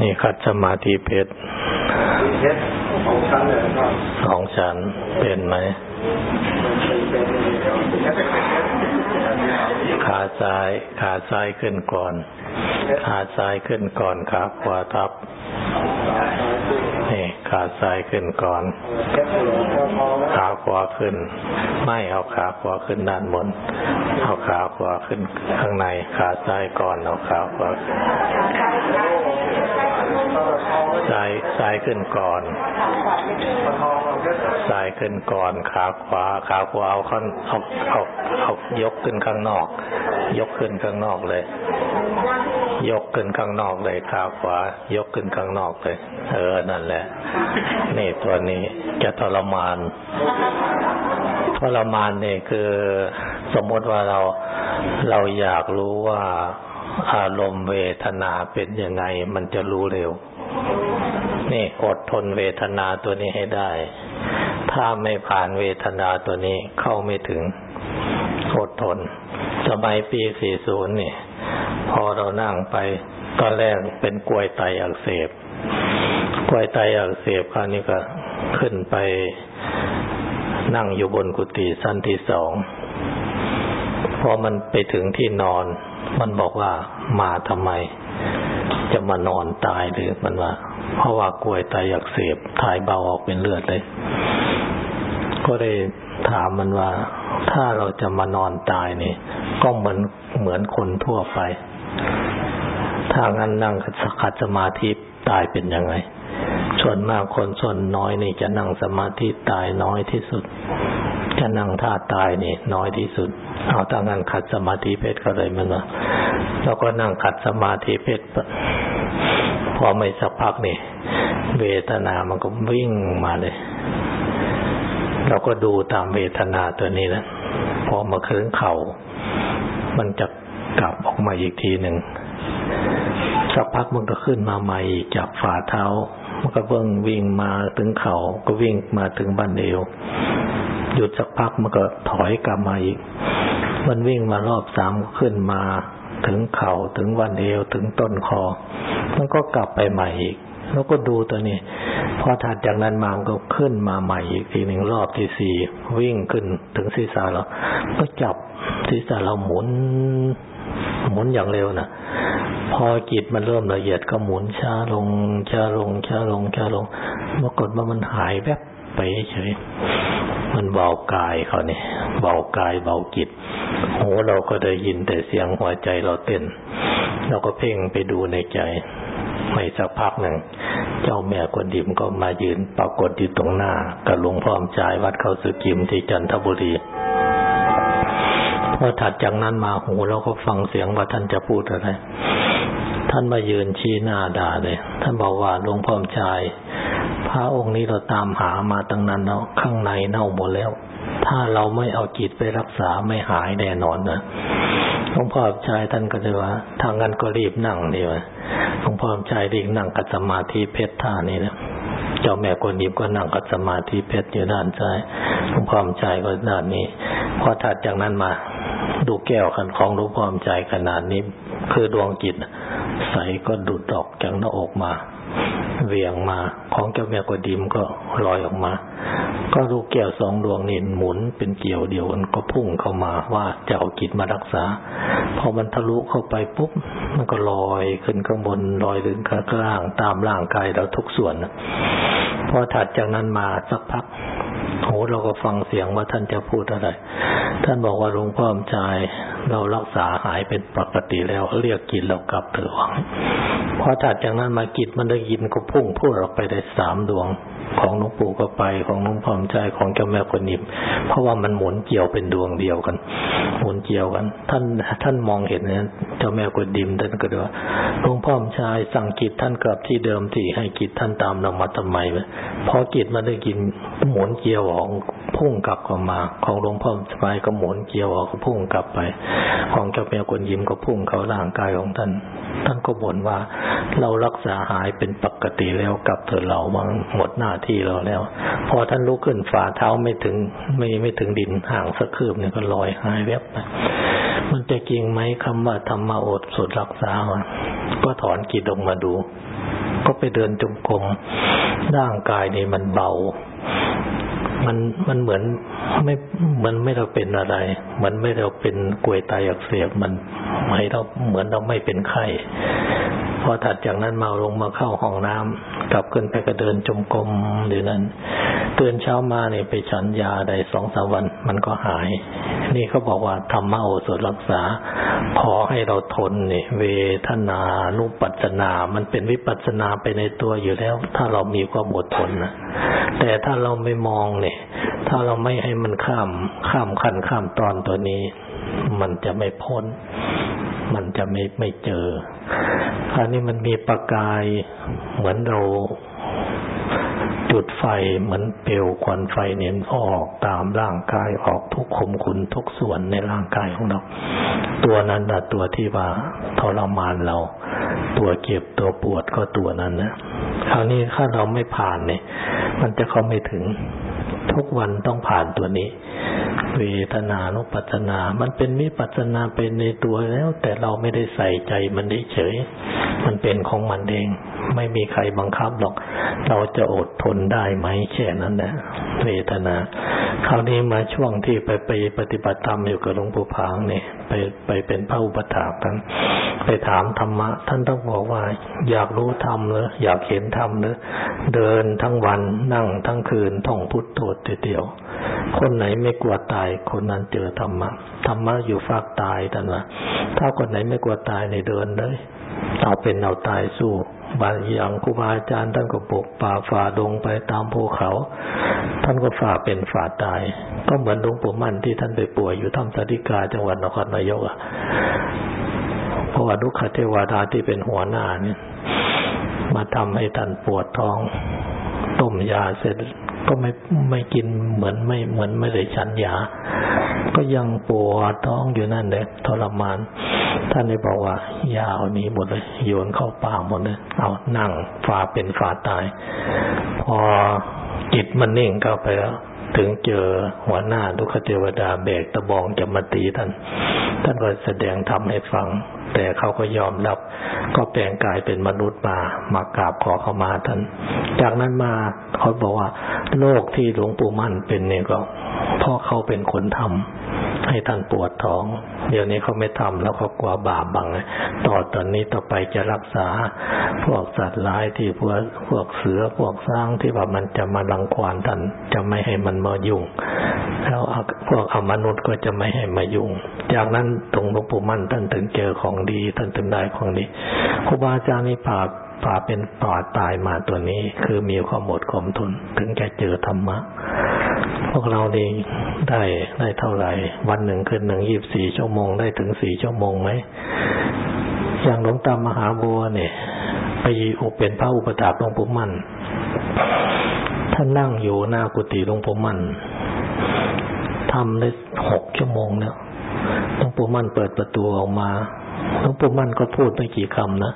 นี่คัดสมาธิเพชรของชั้นเลยครับของชั้นเป็นไหมขาซ้ายขาซ้ายขึ้นก่อน ขาซ้ายขึ้นก่อนขาขวาทับนี่ขาซ้ายขึ้นก่อน ขาขวาขึ้น ไม่เอาขาขวาขึ้นด้านบน เอาขาขวาขึ้นข้างใน ขาซ้ายก่อนเอาขาขวา ซ้ายซ้ายขึ้นก่อนซ้ายขึ้นก่อน ขาขวา ขาขวาเอาข้างเอาเอาเอายกขึ้นข้างนอก ยกขึ้นข้างนอกเลย ยกขึ้นข้างนอกเลยขาขวา ยกขึ้นข้างนอกเลย เออนั่นแหละ นี่ตัวนี้จะทรมานทรมานเนี่ยคือสมมติว่าเราเราอยากรู้ว่าอารมณ์เวทนาเป็นยังไงมันจะรู้เร็ว นี่อดทนเวทนาตัวนี้ให้ได้ ถ้าไม่ผ่านเวทนาตัวนี้เข้าไม่ถึง อดทน สมัยปี 40 นี่ พอเรานั่งไปตอนแรกเป็นกล้วยไตอักเสบกล้วยไตอักเสบคราวนี้ก็ขึ้นไปนั่งอยู่บนกุฏิสั้นที่สองพอมันไปถึงที่นอน มันบอกว่ามาทำไม จะมานอนตายหรือมันว่า เพราะว่ากล้วยไตอักเสบถ่ายเบาออกเป็นเลือดเลย ก็เลยถามมันว่า ถ้าเราจะมานอนตายนี่ก็เหมือนเหมือนคนทั่วไป ถ้างั้นนั่งขัดสมาธิตายเป็นยังไงส่วนมากคนส่วนน้อยนี่จะนั่งสมาธิตายน้อยที่สุด จะนั่งท่าตายนี่น้อยที่สุด เอาถ้างั้นขัดสมาธิเพชรก็เลยมันแล้วก็นั่งขัดสมาธิเพชรพอไม่สักพักนี่เวทนามันก็วิ่งมาเลย เราก็ดูตามเวทนาตัวนี้นะพอมาคืนเข่า มันจะกลับออกมาอีกทีหนึ่งสักพักมันก็ขึ้นมาใหม่จากฝ่าเท้า มันก็เบิ่งวิ่งมาถึงเขา่าก็วิ่งมาถึงบันเอวหยุดสักพักมันก็ถอยกลับมาอีก มันวิ่งมารอบสามขึ้นมาถึงเขา่าถึงวันเอวถึงต้นคอ มันก็กลับไปใหม่อีก แล้วก็ดูตัวนี้ พอถัดจากนั้นมามันก็ขึ้นมาใหม่อีกทีหนึ่งรอบที่สี่วิ่งขึ้นถึงศีรษะเราก็จับศีรษะเราหมุน หมุนอย่างเร็วนะพอจิตมันเริ่มละเอียดก็หมุนช้าลงช้าลงช้าลงช้าลงปรากฏว่ามันหายแวบไปเฉยมันเบากายเขาเนี่ยเบากายเบาจิต หูเราก็ได้ยินแต่เสียงหัวใจเราเต้น เราก็เพ่งไปดูในใจไม่สักพักหนึ่ง เจ้าแม่กวนดิมก็มายืนปรากฏอยู่ตรงหน้ากับหลวงพ่อมจายวัดเขาสุกิมที่จันทบุรีพอถัดจากนั้นมาหูเราก็ฟังเสียงว่าท่านจะพูดอะไร ท่านมายืนชี้หน้าด่าเลย ท่านบอกว่าหลวงพ่อมชายพระองค์นี้เราตามหามาตั้งนั้นแล้วข้างในเน่าหมดแล้ว ถ้าเราไม่เอาจิตไปรักษาไม่หายแน่นอนนะหลวงพ่อชายท่านก็เลยว่าทางนั้นก็รีบนั่งดีว่าหลวงพ่อชายรีบนั่งกัสมาธิเพชรท่านี้นะเจ้าแม่กวนิบก็นั่งกัสมาธิเพชรอยู่ด้านซ้ายหลวงพ่อชายก็ด้านนี้พอถัดจากนั้นมา ดูแก้วขันของหลวงพ่อใจขนาดนี้ คือดวงจิต ใสก็ดูดออกจากหน้าอกมา เวียงมา ของเจ้าแม่กวดิมก็ลอยออกมา ก็ลูกแก้วสองดวงนี่หมุนเป็นเกี่ยวเดียวกันก็พุ่งเข้ามาว่าจะเอาจิตมารักษา พอมันทะลุเข้าไปปุ๊บมันก็ลอยขึ้นข้างบนลอยถึงข้างล่างตามร่างกายเราทุกส่วนพอถัดจากนั้นมาสักพัก โอ้เราก็ฟังเสียงว่าท่านจะพูดอะไร ท่านบอกว่าหลวงพ่อมชายเรารักษาหายเป็นปกติแล้วเรียกกินเรากลับเถอะพอถัดจากนั้นมากิจมันได้ยินก็พุ่งพูดออกไปได้สามดวง ของหลวงปู่ก็ไปของหลวงพ่อมชายของเจ้าแม่คนนิมเพราะว่ามันหมุนเกี่ยวเป็นดวงเดียวกัน หมุนเกี่ยวกัน ท่านท่านมองเห็นนะ จ้าแม่คนดิมท่านก็เลยว่าหลวงพ่อมชายสั่งกิจท่านกลับที่เดิมที่ให้กิจท่านตามเรามาทำไมพอกิจมันได้กินหมุนเกียวของพุ่งกลับเข้ามา ของหลวงพ่อชายก็หมุนเกียวออกพุ่งกลับไป ของเจ้าแม่กวนยิมก็พุ่งเข้าร่างกายของท่าน ท่านก็บ่นว่าเรารักษาหายเป็นปกติแล้วกลับเถอะเราบังหมดหน้าที่เราแล้ว พอท่านลุกขึ้นฝ่าเท้าไม่ถึงไม่ไม่ถึงดินห่างสักคืบเนี่ยก็ลอยหายแวบไป มันจะจริงไหมคำว่าธรรมโอดสุดรักษาก็ถอนกิจออกมาดู ก็ไปเดินจงกรมร่างกายนี่มันเบา มันมันเหมือนไม่มันไม่เราเป็นอะไรมันไม่เราเป็นกลวยไตอักเสบมันไม่เราเหมือนเราไม่เป็นไข้ พอถัดจากนั้นมาลงมาเข้าห้องน้ำกลับขึ้นไปก็เดินจมกรมหรือนั้นตื่นเช้ามาเนี่ยไปฉันยาได้สองสามวัน มันก็หาย นี่เขาบอกว่าธรรมโอสถรักษา ขอให้เราทนเนี่ยเวทนานุปัสนา มันเป็นวิปัสนาไปในตัวอยู่แล้ว ถ้าเรามีความอดทนนะแต่ถ้าเราไม่มองเนี่ย ถ้าเราไม่ให้มันข้ามข้ามขั้นข้ามตอนตัวนี้ มันจะไม่พ้น มันจะไม่ไม่เจอ อันนี้มันมีประกายเหมือนเราจุดไฟเหมือนเปลวควันไฟเนี่ยออกตามร่างกายออกทุกขมขุนทุกส่วนในร่างกายของเรา ตัวนั้นนะตัวที่ว่าทรมานเรา ตัวเก็บตัวปวดก็ตัวนั้นนะคราวนี้ถ้าเราไม่ผ่านเนี่ย มันจะเข้าไม่ถึง ทุกวันต้องผ่านตัวนี้ เวทนานุปัสนา มันเป็นวิปัสนาเป็นในตัวแล้ว แต่เราไม่ได้ใส่ใจมันเฉย มันเป็นของมันเอง ไม่มีใครบังคับหรอก เราจะอดทนได้ไหมแค่นั้นแหละเวทนา คราวนี้มาช่วงที่ไปไปปฏิบัติธรรมอยู่กับหลวงปู่พางเนี่ยไปไปเป็นพระอุปถากท่านไปถามธรรมะ ท่านต้องบอกว่า อยากรู้ธรรมเลยอยากเห็นธรรมเลยเดินทั้งวันนั่งทั้งคืนท่องพุทโธเดียว คนไหนไม่กลัวตาย คนนั้นเจอธรรมะธรรมะอยู่ฝากตายท่านว่าถ้าคนไหนไม่กลัวตายในเดินเลยเอาเป็นเอาตายสู้บางอย่างครูบาอาจารย์ท่านก็ปกป่าฝ่าดงไปตามภูเขา ท่านก็ฝ่าเป็นฝ่าตาย ก็เหมือนหลวงปู่มั่นที่ท่านไปป่วยอยู่ถ้ำสาธิกาจังหวัดนครนายกอะเพราะว่าดุขเทวดาที่เป็นหัวหน้าเนี่ยมาทำให้ท่านปวดท้อง ต้มยาเสร็จ ก็ไม่ไม่กินเหมือนไม่เหมือนไม่ได้ฉันยา ก็ยังปวดท้องอยู่นั่นเลยทรมาน ท่านได้บอกว่ายาเอานี้หมดเลย โยนเข้าป่าหมดเลยเอานั่งฝ่าเป็นฝ่าตาย พอจิตมันนิ่งเข้าไปแล้วถึงเจอหัวหน้าทุกขเทวดาแบกตะบองจะมาตีท่าน ท่านก็แสดงทำให้ฟัง แต่เขาก็ยอมรับ ก็แปลงกายเป็นมนุษย์มามากราบขอเข้ามาท่าน จากนั้นมาเขาบอกว่าโลกที่หลวงปู่มั่นเป็นเนี่ยก็เพราะเขาเป็นคนทำ ให้ท่านปวดท้อง เดี๋ยวนี้เขาไม่ทำแล้วเขากลัวบาปบังต่อตอนนี้ต่อไปจะรักษาพวกสัตว์ร้ายที่พวกพวกเสือพวกสร้างที่ว่ามันจะมาลังควานท่านจะไม่ให้มันมายุ่ง แล้วพวกอมนุษย์ก็จะไม่ให้มายุ่ง จากนั้นตรงหลวงปู่มั่นท่านถึงเจอของดี ท่านถึงได้ของดีครูบาอาจารย์นี่ผ่าผ่าเป็นต่อตายมาตัวนี้ คือมีความอดความทนถึงจะเจอธรรมะ พวกเราเองได้ได้เท่าไหร่ วันหนึ่งคืนหนึ่งยี่บสี่ชั่วโมงได้ถึงสี่ชั่วโมงไหมอย่างหลวงตามหาบัวเนี่ย ไปอุเป็นพระอุปถากหลวงปู่มั่นท่านนั่งอยู่หน้ากุฏิหลวงปู่มั่นทำได้หกชั่วโมงเนี่ยหลวงปู่มั่นเปิดประตูออกมาหลวงปู่มั่นก็พูดไม่กี่คำนะ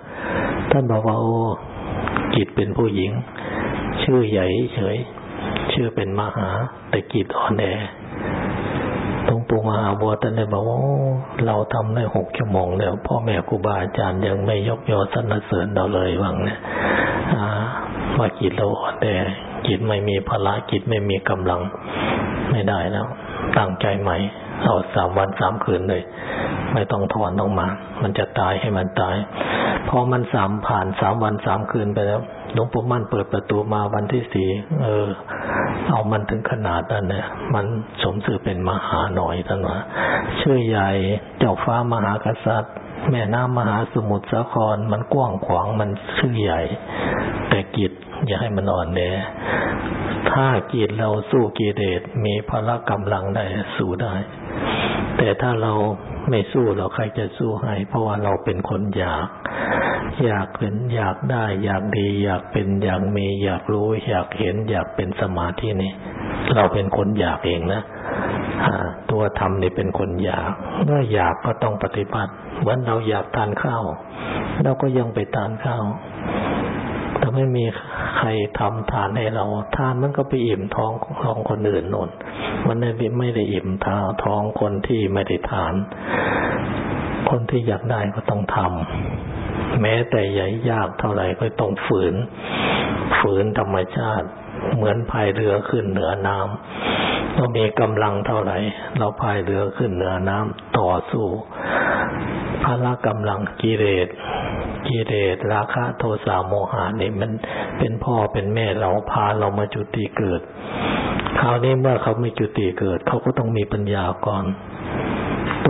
ท่านบอกว่าโอ้จิตเป็นผู้หญิง ชื่อใหญ่เฉย ชื่อเป็นมหาแต่จิตอ่อนแอหลวงปู่มหาบัวท่านเลยบอกว่าเราทำได้หกชั่วโมงแล้วพ่อแม่ครูบาอาจารย์ยังไม่ยกยอสรรเสริญเราเลยวังเนี่ยว่าจิตเราอ่อนแอจิตไม่มีพละจิตไม่มีกำลังไม่ได้แล้วตั้งใจใหม่เอาสามวันสามคืนเลย ไม่ต้องถอนออกมา มันจะตายให้มันตายพอมันสามผ่านสามวันสามคืนไปแล้ว หลวงปู่มั่นเปิดประตูมาวันที่สี่เออ เอามันถึงขนาดนั้นเนี่ยมันสมสื่อเป็นมหาหน่อยท่านว่าชื่อใหญ่เจ้าฟ้ามหากษัตริย์ แม่น้ำมหาสมุทรสาคร มันกว้างขวางมันชื่อใหญ่ แต่กิจอย่าให้มันอ่อนแอถ้ากิจเราสู้กิเลสมีพละกำลังได้สู้ได้ แต่ถ้าเราไม่สู้เราใครจะสู้ให้ เพราะว่าเราเป็นคนอยาก อยากเป็นอยากได้ อยากดี อยากเป็นอยากมี อยากรู้ อยากเห็น อยากเป็นสมาธินี่เราเป็นคนอยากเองนะตัวธรรมนี่เป็นคนอยากเมื่ออยากก็ต้องปฏิบัติเหมือนเราอยากทานข้าวเราก็ยังไปทานข้าวแต่ไม่มีใครทำทานให้เรา ทานมันก็ไปอิ่มท้องของคนอื่นนนมันไม่ได้อิ่มท้าท้องคนที่ไม่ได้ทาน คนที่อยากได้ก็ต้องทำ แม้แต่ใหญ่ยากเท่าไหร่ก็ต้องฝืน ฝืนธรรมชาติ เหมือนพายเรือขึ้นเหนือน้ำเรามีกำลังเท่าไหร่ เราพายเรือขึ้นเหนือน้ำต่อสู้พละกำลังกิเลสกิเลสราคะโทสะโมหะนี่มันเป็นพ่อเป็นแม่เราพาเรามาจุติเกิด คราวนี้เมื่อเขาไม่จุติเกิด เขาก็ต้องมีปัญญาก่อน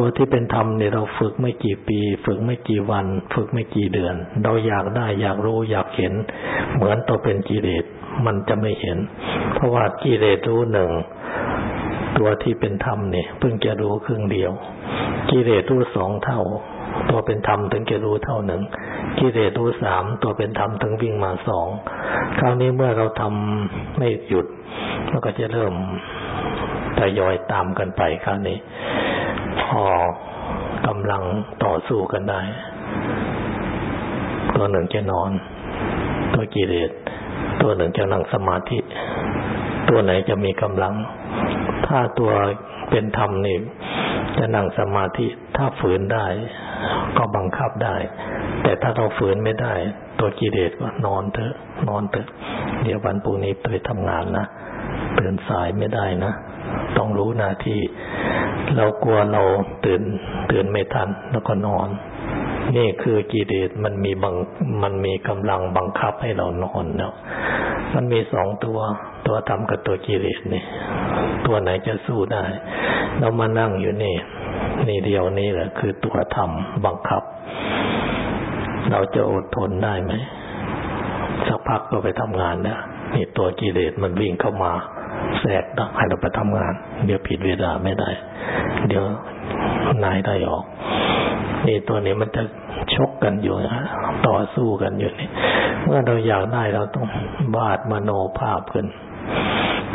ตัวที่เป็นธรรมเนี่ยเราฝึกไม่กี่ปี ฝึกไม่กี่วัน ฝึกไม่กี่เดือน เราอยากได้อยากรู้อยากเห็น เหมือนตัวเป็นกิเลสมันจะไม่เห็น เพราะว่ากิเลสรู้หนึ่งตัวที่เป็นธรรมเนี่ยเพิ่งจะรู้ครึ่งเดียว กิเลสรู้สองเท่า ตัวเป็นธรรมถึงจะรู้เท่าหนึ่งกิเลสรู้สามตัวเป็นธรรมถึงวิ่งมาสองคราวนี้เมื่อเราทำไม่หยุดมันก็จะเริ่มทยอยตามกันไปคราวนี้ พอกำลังต่อสู้กันได้ ตัวหนึ่งจะนอน ตัวกิเลสตัวหนึ่งจะนั่งสมาธิ ตัวไหนจะมีกำลัง ถ้าตัวเป็นธรรมนี่จะนั่งสมาธิถ้าฝืนได้ ก็บังคับได้ แต่ถ้าเราฝืนไม่ได้ ตัวกิเลสก็นอนเถอะ นอนเถอะ เดี๋ยววันปุนี้ไปทำงานนะตื่นสายไม่ได้นะ ต้องรู้หน้าที่ เรากลัวเราตื่นตื่นไม่ทันแล้วก็นอน นี่คือกิเลสมันมีบังมันมีกำลังบังคับให้เรานอนแล้วมันมีสองตัว ตัวธรรมกับตัวกิเลสนี่ ตัวไหนจะสู้ได้ เรามานั่งอยู่นี่ นี่เดียวนี้แหละ คือตัวธรรมบังคับ เราจะอดทนได้ไหมสักพักก็ไปทำงานนะนี่ตัวกิเลสมันวิ่งเข้ามา แทรกให้เราไปทำงาน เดี๋ยวผิดเวลาไม่ได้ เดี๋ยวนายได้ออกนี่ตัวนี้มันจะชกกันอยู่นะต่อสู้กันอยู่นี่ เมื่อเราอยากได้เราต้องบาดมโนภาพขึ้น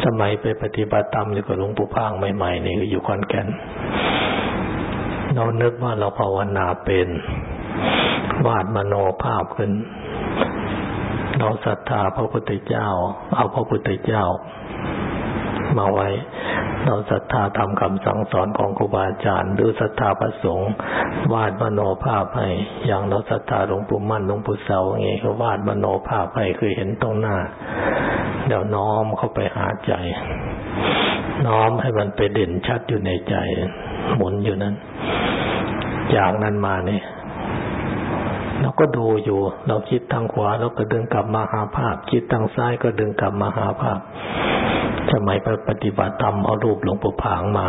สมัยไปปฏิบัติธรรมอยู่กับหลวงปู่พางใหม่ๆนี่อยู่คอนแก่นเรานึกว่าเราภาวนาเป็น วาดมโนภาพขึ้น เราศรัทธาพระพุทธเจ้า เอาพระพุทธเจ้า มาไว้ เราศรัทธาทำคำสั่งสอนของครูบาอาจารย์ หรือศรัทธาพระสงฆ์วาดมโนภาพให้อย่างเราศรัทธาหลวงปู่มั่นหลวงปู่เสาอย่างงี้ก็วาดมโนภาพให้คือเห็นตรงหน้าเดี๋ยวน้อมเข้าไปหาใจ น้อมให้มันไปเด่นชัดอยู่ในใจ หมุนอยู่นั้นจากนั้นมาเนี่ยเราก็ดูอยู่ เราคิดทางขวาเราก็ดึงกลับมาหาภาพ คิดทางซ้ายก็ดึงกลับมาหาภาพ สมัยไปปฏิบัติธรรมเอารูปหลวงปู่ผางมา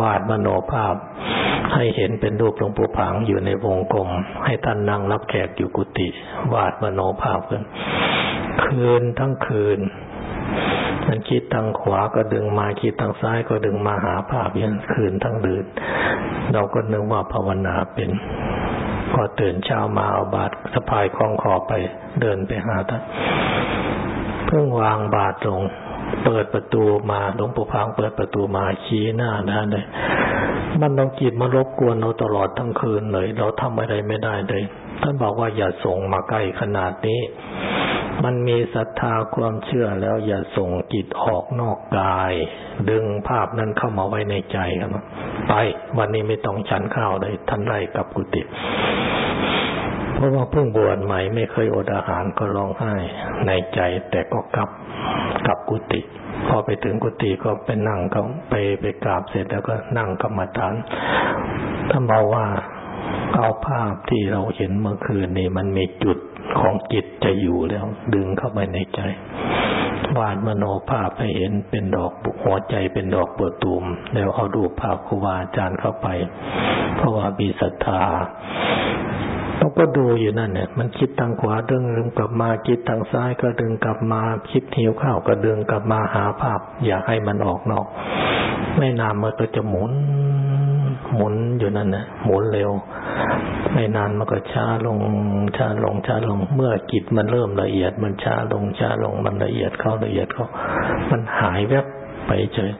วาดมโนภาพ ให้เห็นเป็นรูปหลวงปู่ผางอยู่ในวงกลม ให้ท่านนั่งรับแขกอยู่กุฏิวาดมโนภาพกันคืนทั้งคืน มันคิดทางขวาก็ดึงมาคิดทางซ้ายก็ดึงมาหาภาพยันคืนทั้งดืนเราก็นึกว่าภาวนาเป็นพอตื่นเช้ามาเอาบาตรสะพายคล้องคอไปเดินไปหาท่านเพิ่งวางบาตรลง เปิดประตูมาหลวงปู่พังเปิดประตูมาชี้หน้าด้านเลยมันต้องจิตมารบกวนเราตลอดทั้งคืนเลย เราทำอะไรไม่ได้เลย ท่านบอกว่าอย่าส่งมาใกล้ขนาดนี้ มันมีศรัทธาความเชื่อแล้วอย่าส่งจิตออกนอกกาย ดึงภาพนั้นเข้ามาไว้ในใจครับไป วันนี้ไม่ต้องฉันข้าวเลยท่านไล่กับกุฏิ เพราะว่าเพิ่งบวชใหม่ไม่เคยอดอาหารก็ร้องไห้ในใจแต่ก็กลับกลับกุฏิพอไปถึงกุฏิก็ไปนั่งก็ไปไปกราบเสร็จแล้วก็นั่งกรรมฐานท่านบอกว่าเอาภาพที่เราเห็นเมื่อคืนนี่มันมีจุดของจิตจะอยู่แล้ว ดึงเข้าไปในใจวาดมโนภาพให้เห็นเป็นดอกหัวใจเป็นดอกบัวตูม แล้วเอารูปภาพครูบาอาจารย์เข้าไป เพราะว่ามีศรัทธา เราก็ดูอยู่นั่นเนี่ยมันคิดทางขวาดึงดึงกลับมาคิดทางซ้ายก็ดึงกลับมา คิดหิวข้าวก็ดึงกลับมาหาภาพ อย่าให้มันออกนอก ไม่นานมันก็จะหมุน หมุนอยู่นั่นนะหมุนเร็ว ไม่นานมันก็ช้าลงช้าลงช้าลงเมื่อจิตมันเริ่มละเอียด มันช้าลงช้าลงมันละเอียดเข้าละเอียดเข้ามันหายแวบไปเฉย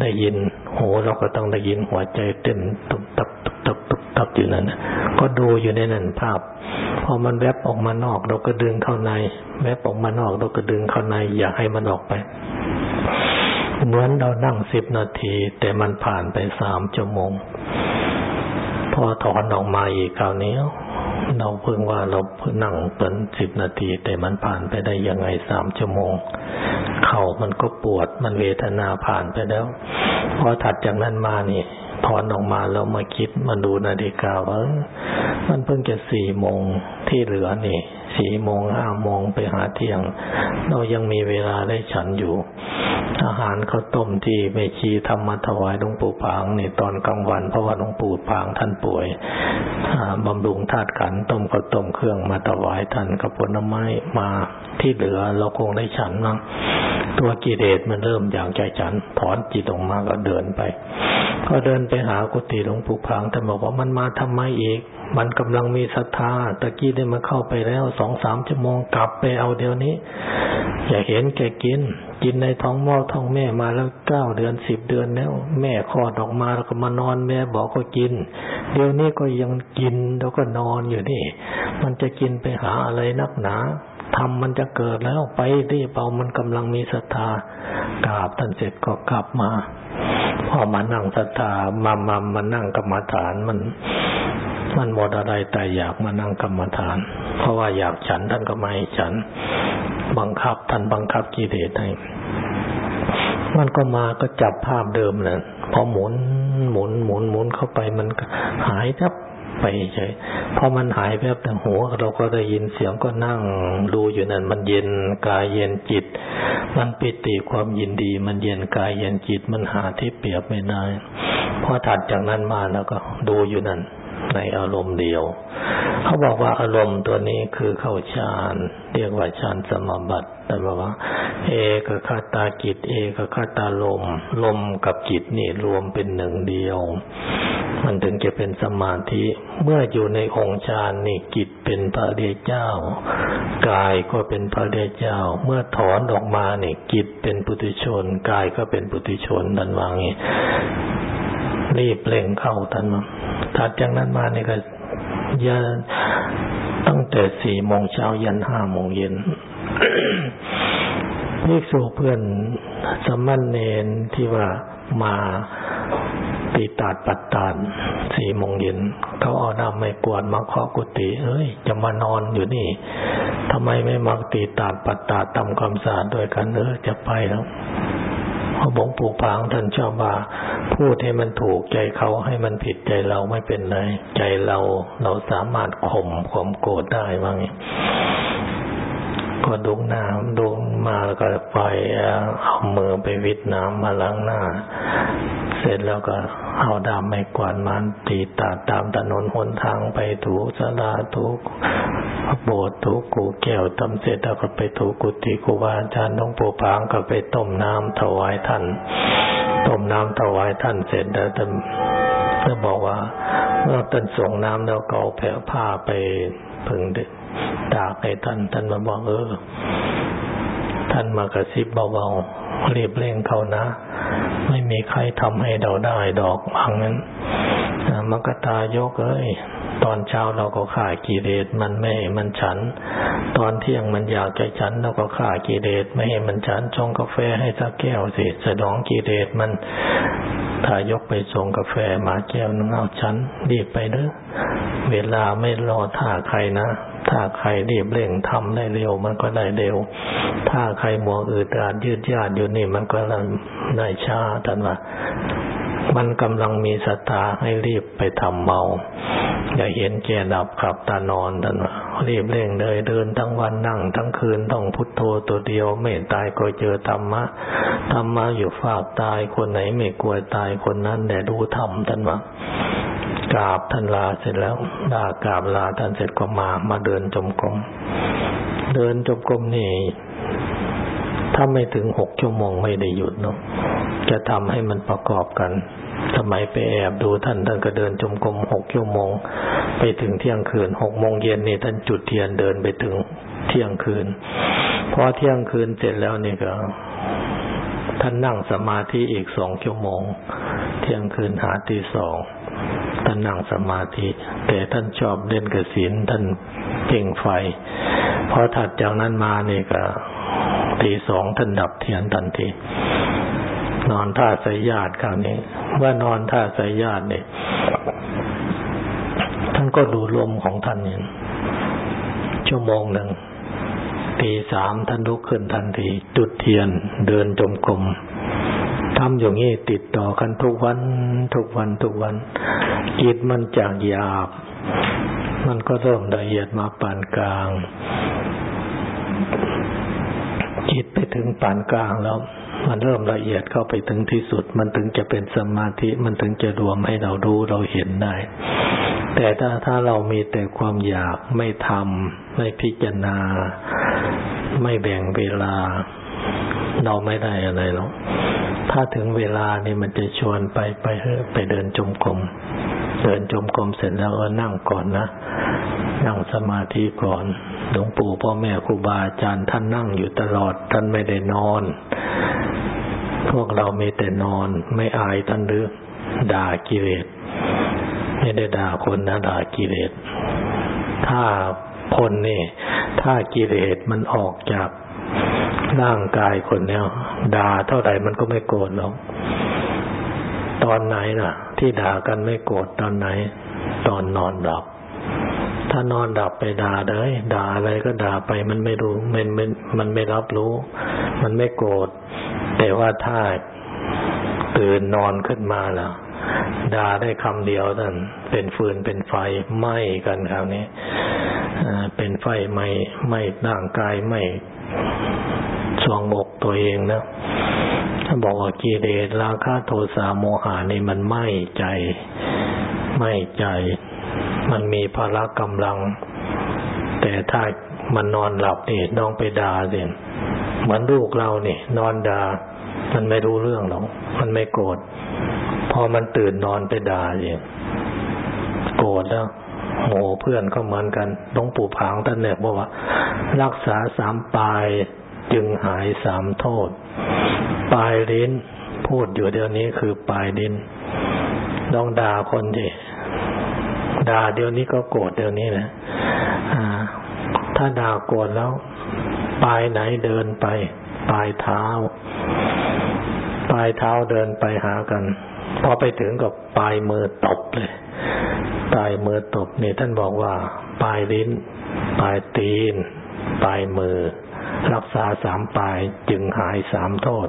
ได้ยินโหเราก็ต้องได้ยินหัวใจเต้นตุบตับ ตุบตับตุบตับอยู่นั่นก็ดูอยู่ในนั่นภาพ พอมันแวบออกมานอก เราก็ดึงเข้าใน แวบออกมานอก เราก็ดึงเข้าใน อย่าให้มันออกไป เหมือนเรานั่งสิบนาที แต่มันผ่านไปสามชั่วโมง พอถอนออกมาอีกคราวนี้เราเพิ่งว่าเราเพิ่งนั่งเปินสิบนาที แต่มันผ่านไปได้ยังไงสามชั่วโมง เข่ามันก็ปวดมันเวทนาผ่านไปแล้ว พอถัดจากนั้นมานี่ ถอนออกมาแล้วมาคิดมาดูนาฬิกาว่ามันเพิ่งจะสี่โมงที่เหลือนี่สี่โมงห้าโมงไปหาเที่ยง เรายังมีเวลาได้ฉันอยู่ อาหารข้าวต้มที่เมชีทำมาถวายหลวงปู่ปางนี่ตอนกลางวันเพราะว่าหลวงปู่ปางท่านป่วยบำรุงธาตุขันต้มข้าวต้มเครื่องมาถวายท่านกับผลไม้มาที่เหลือเราคงได้ฉันมั้ง ตัวกิเลสมันเริ่มอย่ากใจฉันถอนจิตออกมาก็เดินไป ก็เดินไปหากุฏิหลวงปู่พังท่านบอกว่ามันมาทำไมอีก มันกำลังมีศรัทธาตะกี้ได้มาเข้าไปแล้วสองสามชั่วโมงกลับไปเอาเดี๋ยวนี้ อย่าเห็นแกกิน กินในท้องหม้อท้องแม่มาแล้วเก้าเดือนสิบเดือนแล้ว แม่คลอดออกมาแล้วก็มานอนแม่บอกก็กิน เดี๋ยวนี้ก็ยังกินแล้วก็นอนอยู่นี่ มันจะกินไปหาอะไรนักหนา ทำมันจะเกิดแล้วไปที่เปามันกำลังมีศรัทธากราบท่านเสร็จก็กลับมาพอมานั่งศรัทธามามามานั่งกรรมฐานมัน มันหมดอะไรแต่อยากมานั่งกรรมฐาน เพราะว่าอยากฉันท่านก็ไม่ฉัน บังคับท่านบังคับกิเลสให้มันก็มาก็จับภาพเดิมเลยพอหมุนหมุนหมุนหมุนเข้าไปมันหายทับ ไปเฉยพอมันหายแปบแต่หัวเราก็ได้ยินเสียงก็นั่งดูอยู่นั่นมันเย็นกายเย็นจิต มันปิติความยินดี มันเย็นกายเย็นจิตมันหาที่เปรียบไม่ได้พอถัดจากนั้นมาแล้วก็ดูอยู่นั่น ในอารมณ์เดียว เขาบอกว่าอารมณ์ตัวนี้คือเข้าฌานเรียกว่าฌานสมบัติแต่บอกว่า เอกคตากิจเอกคตาลม ลมกับจิตนี่รวมเป็นหนึ่งเดียว มันถึงจะเป็นสมาธิ เมื่ออยู่ในองค์ฌานนี่จิตเป็นพระเดชเจ้ากายก็เป็นพระเดชเจ้า เมื่อถอนออกมาเนี่ยจิตเป็นปุถุชนกายก็เป็นปุถุชนดันวางงี้รีบเล่งเข้าทันมา ถัดจากนั้นมาเนี่ยก็ยันตั้งแต่สี่โมงเช้ายันห้าโมงเย็นพิกษุเพื่อนสมัณเนนที่ว่ามาตีตาดปัดตานสี่โมงเย็นเขาเอาน้ำไม่กวดมาเคาะกุฏิเฮ้ย จะมานอนอยู่นี่ทำไมไม่มาตีตาดปัดตาดทำความสะอาดด้วยกันเออจะไปแล้ว พระบงปู่พางท่านชอบว่า พูดให้มันถูกใจเขาให้มันผิดใจเราไม่เป็นไร ใจเราเราสามารถข่มข่มโกรธได้ว่างี้ ก็ดุงน้ำดุงมาแล้วก็ไปเอามือไปวิดน้ำมาล้างหน้า เสร็จแล้วก็เอาดามไม่กวาดมันตีตาตามถนนหนทางไปถูสลาถูโบสถ์ถูกูแก้วทำเสร็จแล้วก็ไปถูกุฏิกูบาอาจารย์น้องปู่พางก็ไปต้มน้ำถวายท่าน ต้มน้ำถวายท่านเสร็จแล้วท่านก็บอกว่า เมื่อท่านส่งน้ำแล้วก็เอาแผ่ผ้าไปพึ่งตากให้ท่านท่านมาบอกเออ ท่านมากระซิบเบาๆรีบเร่งเขานะ ไม่มีใครทำให้เราได้ดอกบางนั้นมกตายกเอ้ย ตอนเช้าเราก็ข่ากิเลสมันไม่ให้มันฉัน ตอนเที่ยงมันอยากจะฉันเราก็ข่ากิเลสไม่ให้มันฉันชงกาแฟให้สักแก้วสิสดองกิเลสมันถ้ายกไปส่งกาแฟมาแก้วนึงเอาฉันรีบไปเด้อเวลาไม่รอท่าใครนะถ้าใครรีบเร่งทำได้เร็ว มันก็ได้เร็ว ถ้าใครมัวอืดอาดยืดยาดอยู่นี่มันก็ได้ช้าท่านว่า มันกำลังมีศรัทธาให้รีบไปทำเมา อย่าเห็นแก่ดับขับตานอนท่านว่ารีบเร่งเลยเดินทั้งวันนั่ง ทั้งคืนต้องพุทโธตัวเดียว ไม่ตายก็เจอธรรมะธรรมะอยู่ฝากตายคนไหนไม่กลัวตายคนนั้นแต่รู้ธรรมท่านว่ากราบท่านลาเสร็จแล้วลากราบลาท่านเสร็จก็มามาเดินจมกรมเดินจมกรมนี่ถ้าไม่ถึงหกชั่วโมงไม่ได้หยุดเนาะ จะทำให้มันประกอบกัน สมัยไปแอบดูท่านท่านก็เดินจมกรมหกชั่วโมง ไปถึงเที่ยงคืนหกโมงเย็นนี่ท่านจุดเทียนเดินไปถึงเที่ยงคืนพอเที่ยงคืนเสร็จแล้วนี่ก็ ท่านนั่งสมาธิอีกสองชั่วโมง เที่ยงคืนหาตีสองท่านนั่งสมาธิ แต่ท่านชอบเล่นกระสินท่านเพ่งไฟพอถัดจากนั้นมานี่ก็ตีสองท่านดับเทียนทันที นอนท่าสายญาติคราวนี้ ว่านอนท่าสายญาติเนี่ยท่านก็ดูลมของท่านเนี่ยชั่วโมงหนึ่งตีสามท่านลุกขึ้นทันที จุดเทียนเดินจมกรมทำอย่างนี้ติดต่อกันทุกวัน ทุกวันทุกวันจิตมันจากหยาบ มันก็เริ่มละเอียดมาปานกลาง จิตไปถึงปานกลางแล้ว มันเริ่มละเอียดเข้าไปถึงที่สุด มันถึงจะเป็นสมาธิ มันถึงจะรวมให้เราดูเราเห็นได้ แต่ถ้าถ้าเรามีแต่ความอยากไม่ทำไม่พิจารณา ไม่แบ่งเวลา เราไม่ได้อะไรหรอกถ้าถึงเวลานี่มันจะชวนไปไปไปเดินจมกรมเดินจมกรมเสร็จแล้วเออนั่งก่อนนะ นั่งสมาธิก่อน หลวงปู่พ่อแม่ครูบาอาจารย์ท่านนั่งอยู่ตลอดท่านไม่ได้นอน พวกเรามีแต่นอนไม่อายท่านหรือด่ากิเลสไม่ได้ด่าคนนะด่ากิเลสถ้าคนนี่ถ้ากิเลสมันออกจากร่างกายคนเนี้ยด่าเท่าไหร่มันก็ไม่โกรธหรอกตอนไหนน่ะ ที่ด่ากันไม่โกรธตอนไหน ตอนนอนหลับ ถ้านอนดับไปด่าเลยด่าอะไรก็ด่าไป มันไม่รู้มันมันมันไม่รับรู้ มันไม่โกรธแต่ว่าถ้าตื่นนอนขึ้นมาแล้วด่าได้คำเดียวนั่นเป็นฟืนเป็นไฟไหม้กันคราวนี้เป็นไฟไหม้ไหม้ร่างกายไหม้สวงอกตัวเองนะถ้าบอกว่ากิเลสราคะโทสะโมหะนี่มันไหม้ใจไหม้ใจ มันมีพละกำลัง แต่ถ้ามันนอนหลับนี่น้องไปด่าสียเหมือนลูกเราเนี่ยนอนด่ามันไม่รู้เรื่องหรอกมันไม่โกรธพอมันตื่นนอนไปด่าเนี่ยโกรธแล้วโหเพื่อนก็เหมือนกันหลวงปู่ผางท่านเนี่ยบอกว่า รักษาสามปลายจึงหายสามโทษ ปลายลิ้น พูดอยู่เดี๋ยวนี้คือปลายลิ้นลองด่าคนดิ ด่าเดี๋ยวนี้ก็โกรธเดี๋ยวนี้นะถ้าด่าโกรธแล้วปลายไหนเดินไป ปลายเท้า ปลายเท้าเดินไปหากัน พอไปถึงกับปลายมือตบเลยปลายมือตบนี่ท่านบอกว่า ปลายลิ้น ปลายตีน ปลายมือ รักษาสามปลายจึงหายสามโทษ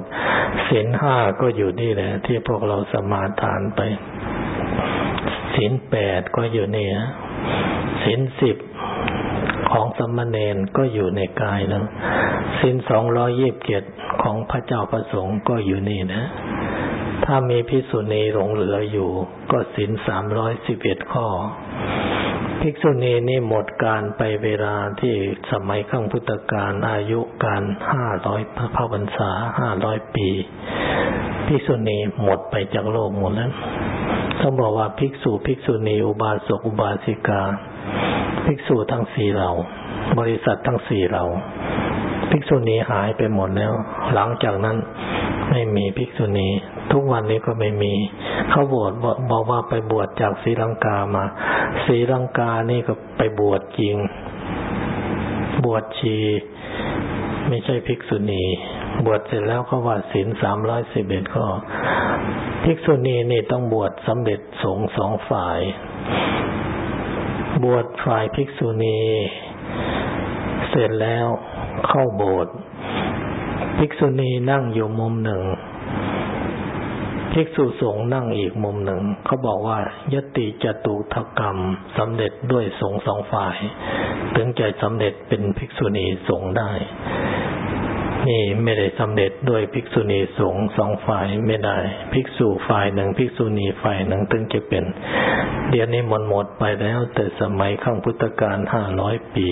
ศีลห้าก็อยู่นี่แหละ ที่พวกเราสมาทานไป ศีลแปดก็อยู่นี่ศีลสิบของสมณเณรก็อยู่ในกายแล้วศีลสองร้อยยิบเจ็ดของพระเจ้าประสงค์ก็อยู่นี่นะ ถ้ามีพิสุณีหลงเหลืออยู่ ก็ศีลสามร้อยสิบเอ็ดข้อ ภิกษุณีนี่หมดการไปเวลาที่สมัยขั้งพุทธกาลอายุการห้าร้อยพระพรรษาห้าร้อยปี ภิกษุณีหมดไปจากโลกหมดแล้ว ต้องบอกว่าภิกษุภิกษุณีอุบาสกอุบาสิกา ภิกษุทั้งสี่เหล่าบริษัททั้งสี่เหล่าภิกษุณีหายไปหมดแล้ว หลังจากนั้นไม่มีภิกษุณีทุกวันนี้ก็ไม่มี เขาบวชบอกว่าไปบวชจากศรีลังกามาศรีลังกานี่ก็ไปบวชจริง บวชชี ไม่ใช่ภิกษุณีบวชเสร็จแล้วเขาว่าศีลสามร้อยสิบเอ็ดข้อภิกษุณีนี่ต้องบวช สำเร็จสงสองฝ่าย บวชฝ่ายภิกษุณี เสร็จแล้วเข้าโบสถ์ภิกษุณีนั่งอยู่มุมหนึ่ง ภิกษุสงฆ์นั่งอีกมุมหนึ่ง เขาบอกว่ายติจตุทกรรมสำเร็จด้วยสงสองฝ่าย ถึงจะสำเร็จเป็นภิกษุณีสงฆ์ได้ นี่ไม่ได้สำเร็จด้วยภิกษุณีสงฆ์สองฝ่ายไม่ได้ ภิกษุฝ่ายหนึ่งภิกษุณีฝ่ายหนึ่งถึงจะเป็น เดี๋ยวนี้หมดหมดไปแล้ว แต่สมัยข้างพุทธกาลห้าร้อยปี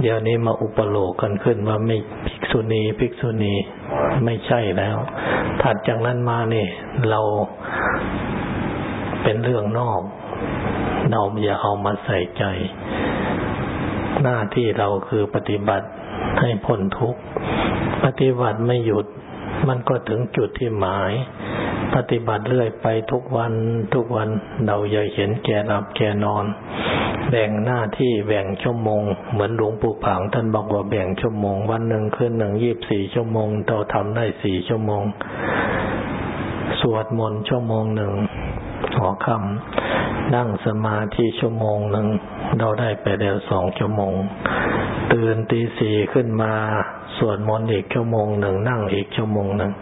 เดี๋ยวนี้มาอุปโลกกันขึ้นว่าไม่ภิกษุณีภิกษุณีไม่ใช่แล้ว ถัดจากนั้นมาเนี่ยเราเป็นเรื่องนอก เราอย่าเอามาใส่ใจ หน้าที่เราคือปฏิบัติ ให้พ้นทุกข์ ปฏิบัติไม่หยุด มันก็ถึงจุดที่หมาย ปฏิบัติเรื่อยไปทุกวันทุกวันเราอย่าเห็นแก่หลับแก่นอน แบ่งหน้าที่แบ่งชั่วโมง เหมือนหลวงปู่ผางท่านบอกว่าแบ่งชั่วโมง วันหนึ่งคืนหนึ่งยี่บสี่ชั่วโมงเราทำได้สี่ชั่วโมง สวดมนต์ชั่วโมงหนึ่ง หัวค่ำนั่งสมาธิชั่วโมงหนึ่งเราได้ไปแล้วสองชั่วโมง ตื่นตีสี่ขึ้นมาสวดมนต์อีกชั่วโมงหนึ่งนั่งอีกชั่วโมงหนึ่ง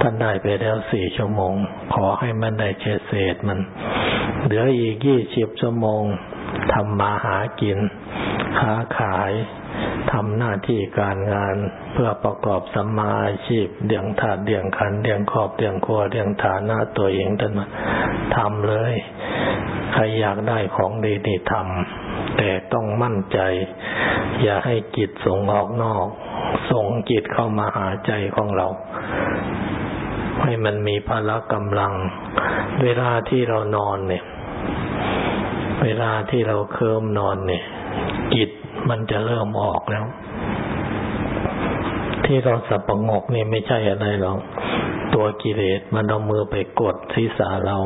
ท่านได้ไปแล้วสี่ชั่วโมง ขอให้มันได้เฉเศษมัน เหลืออีกยี่สิบชั่วโมงทำมาหากิน ค้าขายทำหน้าที่การงานเพื่อประกอบสัมมาอาชีพเดี่ยงถาดเดี่ยงขันเดี่ยงขอบเดี่ยงครัวเดี่ยงฐานะตัวเองท่านมา ทำเลย ใครอยากได้ของดีนี่ทำแต่ต้องมั่นใจ อย่าให้จิตส่งออกนอก ส่งจิตเข้ามาหาใจของเรา ให้มันมีพละกำลัง เวลาที่เรานอนเนี่ย เวลาที่เราเคลิมนอนเนี่ย จิตมันจะเริ่มออกแล้ว ที่เราสับประงกนี่ไม่ใช่อะไรหรอก ตัวกิเลสมันเอามือไปกดศีรษะเรา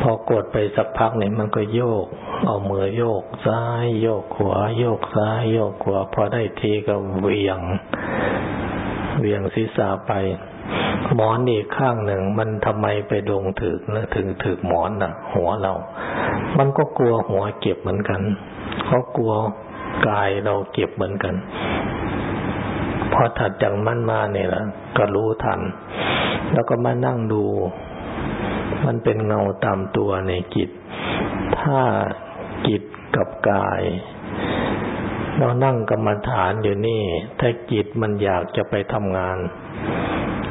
พอกดไปสักพักเนี่ยมันก็โยก เอามือโยกซ้ายโยกขวาโยกซ้ายโยกขวาพอได้ทีก็เวียง เวียงศีรษะไปหมอนอีกข้างหนึ่งมันทำไมไปลงถึกนะถึงถึกหมอนนะหัวเรา มันก็กลัวหัวเก็บเหมือนกันเขากลัวกายเราเก็บเหมือนกัน พอถัดจากมันมาเนี่ยละก็รู้ทัน แล้วก็มานั่งดู มันเป็นเงาตามตัวในจิต ถ้าจิตกับกาย เรานั่งกรรมฐานอยู่นี่ ถ้าจิตมันอยากจะไปทำงาน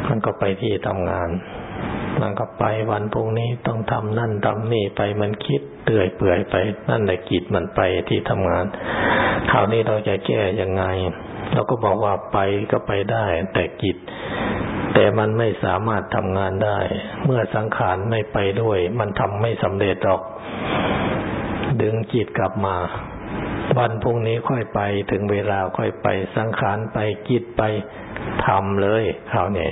มันก็ไปที่ทำงานมันก็ไปวันพรุ่งนี้ต้องทำนั่นทำนี่ไปมันคิดเตื่อยเปื่อยไป นั่นแหละกิจมันไปที่ทำงานคราวนี้เราจะแก้ยังไง เราก็บอกว่าไปก็ไปได้ แต่กิจ แต่มันไม่สามารถทำงานได้ เมื่อสังขารไม่ไปด้วย มันทำไม่สำเร็จหรอก ดึงจิตกลับมาวันพรุ่งนี้ค่อยไปถึงเวลาค่อยไป สังขารไปจิตไปทำเลยคราวนี้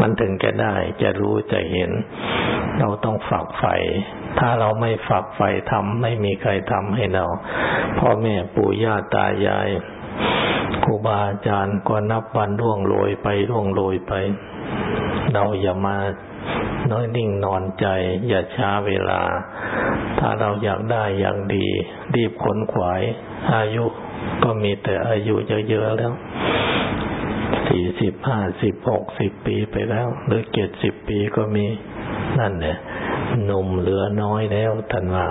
มันถึงจะได้จะรู้จะเห็น เราต้องฝักใฝ่ถ้าเราไม่ฝักใฝ่ทำไม่มีใครทำให้เรา พ่อแม่ปู่ย่าตายาย ครูบาอาจารย์ก็นับวันร่วงโรยไปร่วงโรยไป เราอย่ามาน้อยนิ่งนอนใจ อย่าช้าเวลา ถ้าเราอยากได้อย่างดี รีบขนขวาย อายุก็มีแต่อายุเยอะๆแล้วสี่สิบห้าสิบหกสิบปีไปแล้ว หรือเจ็ดสิบปีก็มีนั่นเนี่ยหนุ่มเหลือน้อยแล้วท่านว่า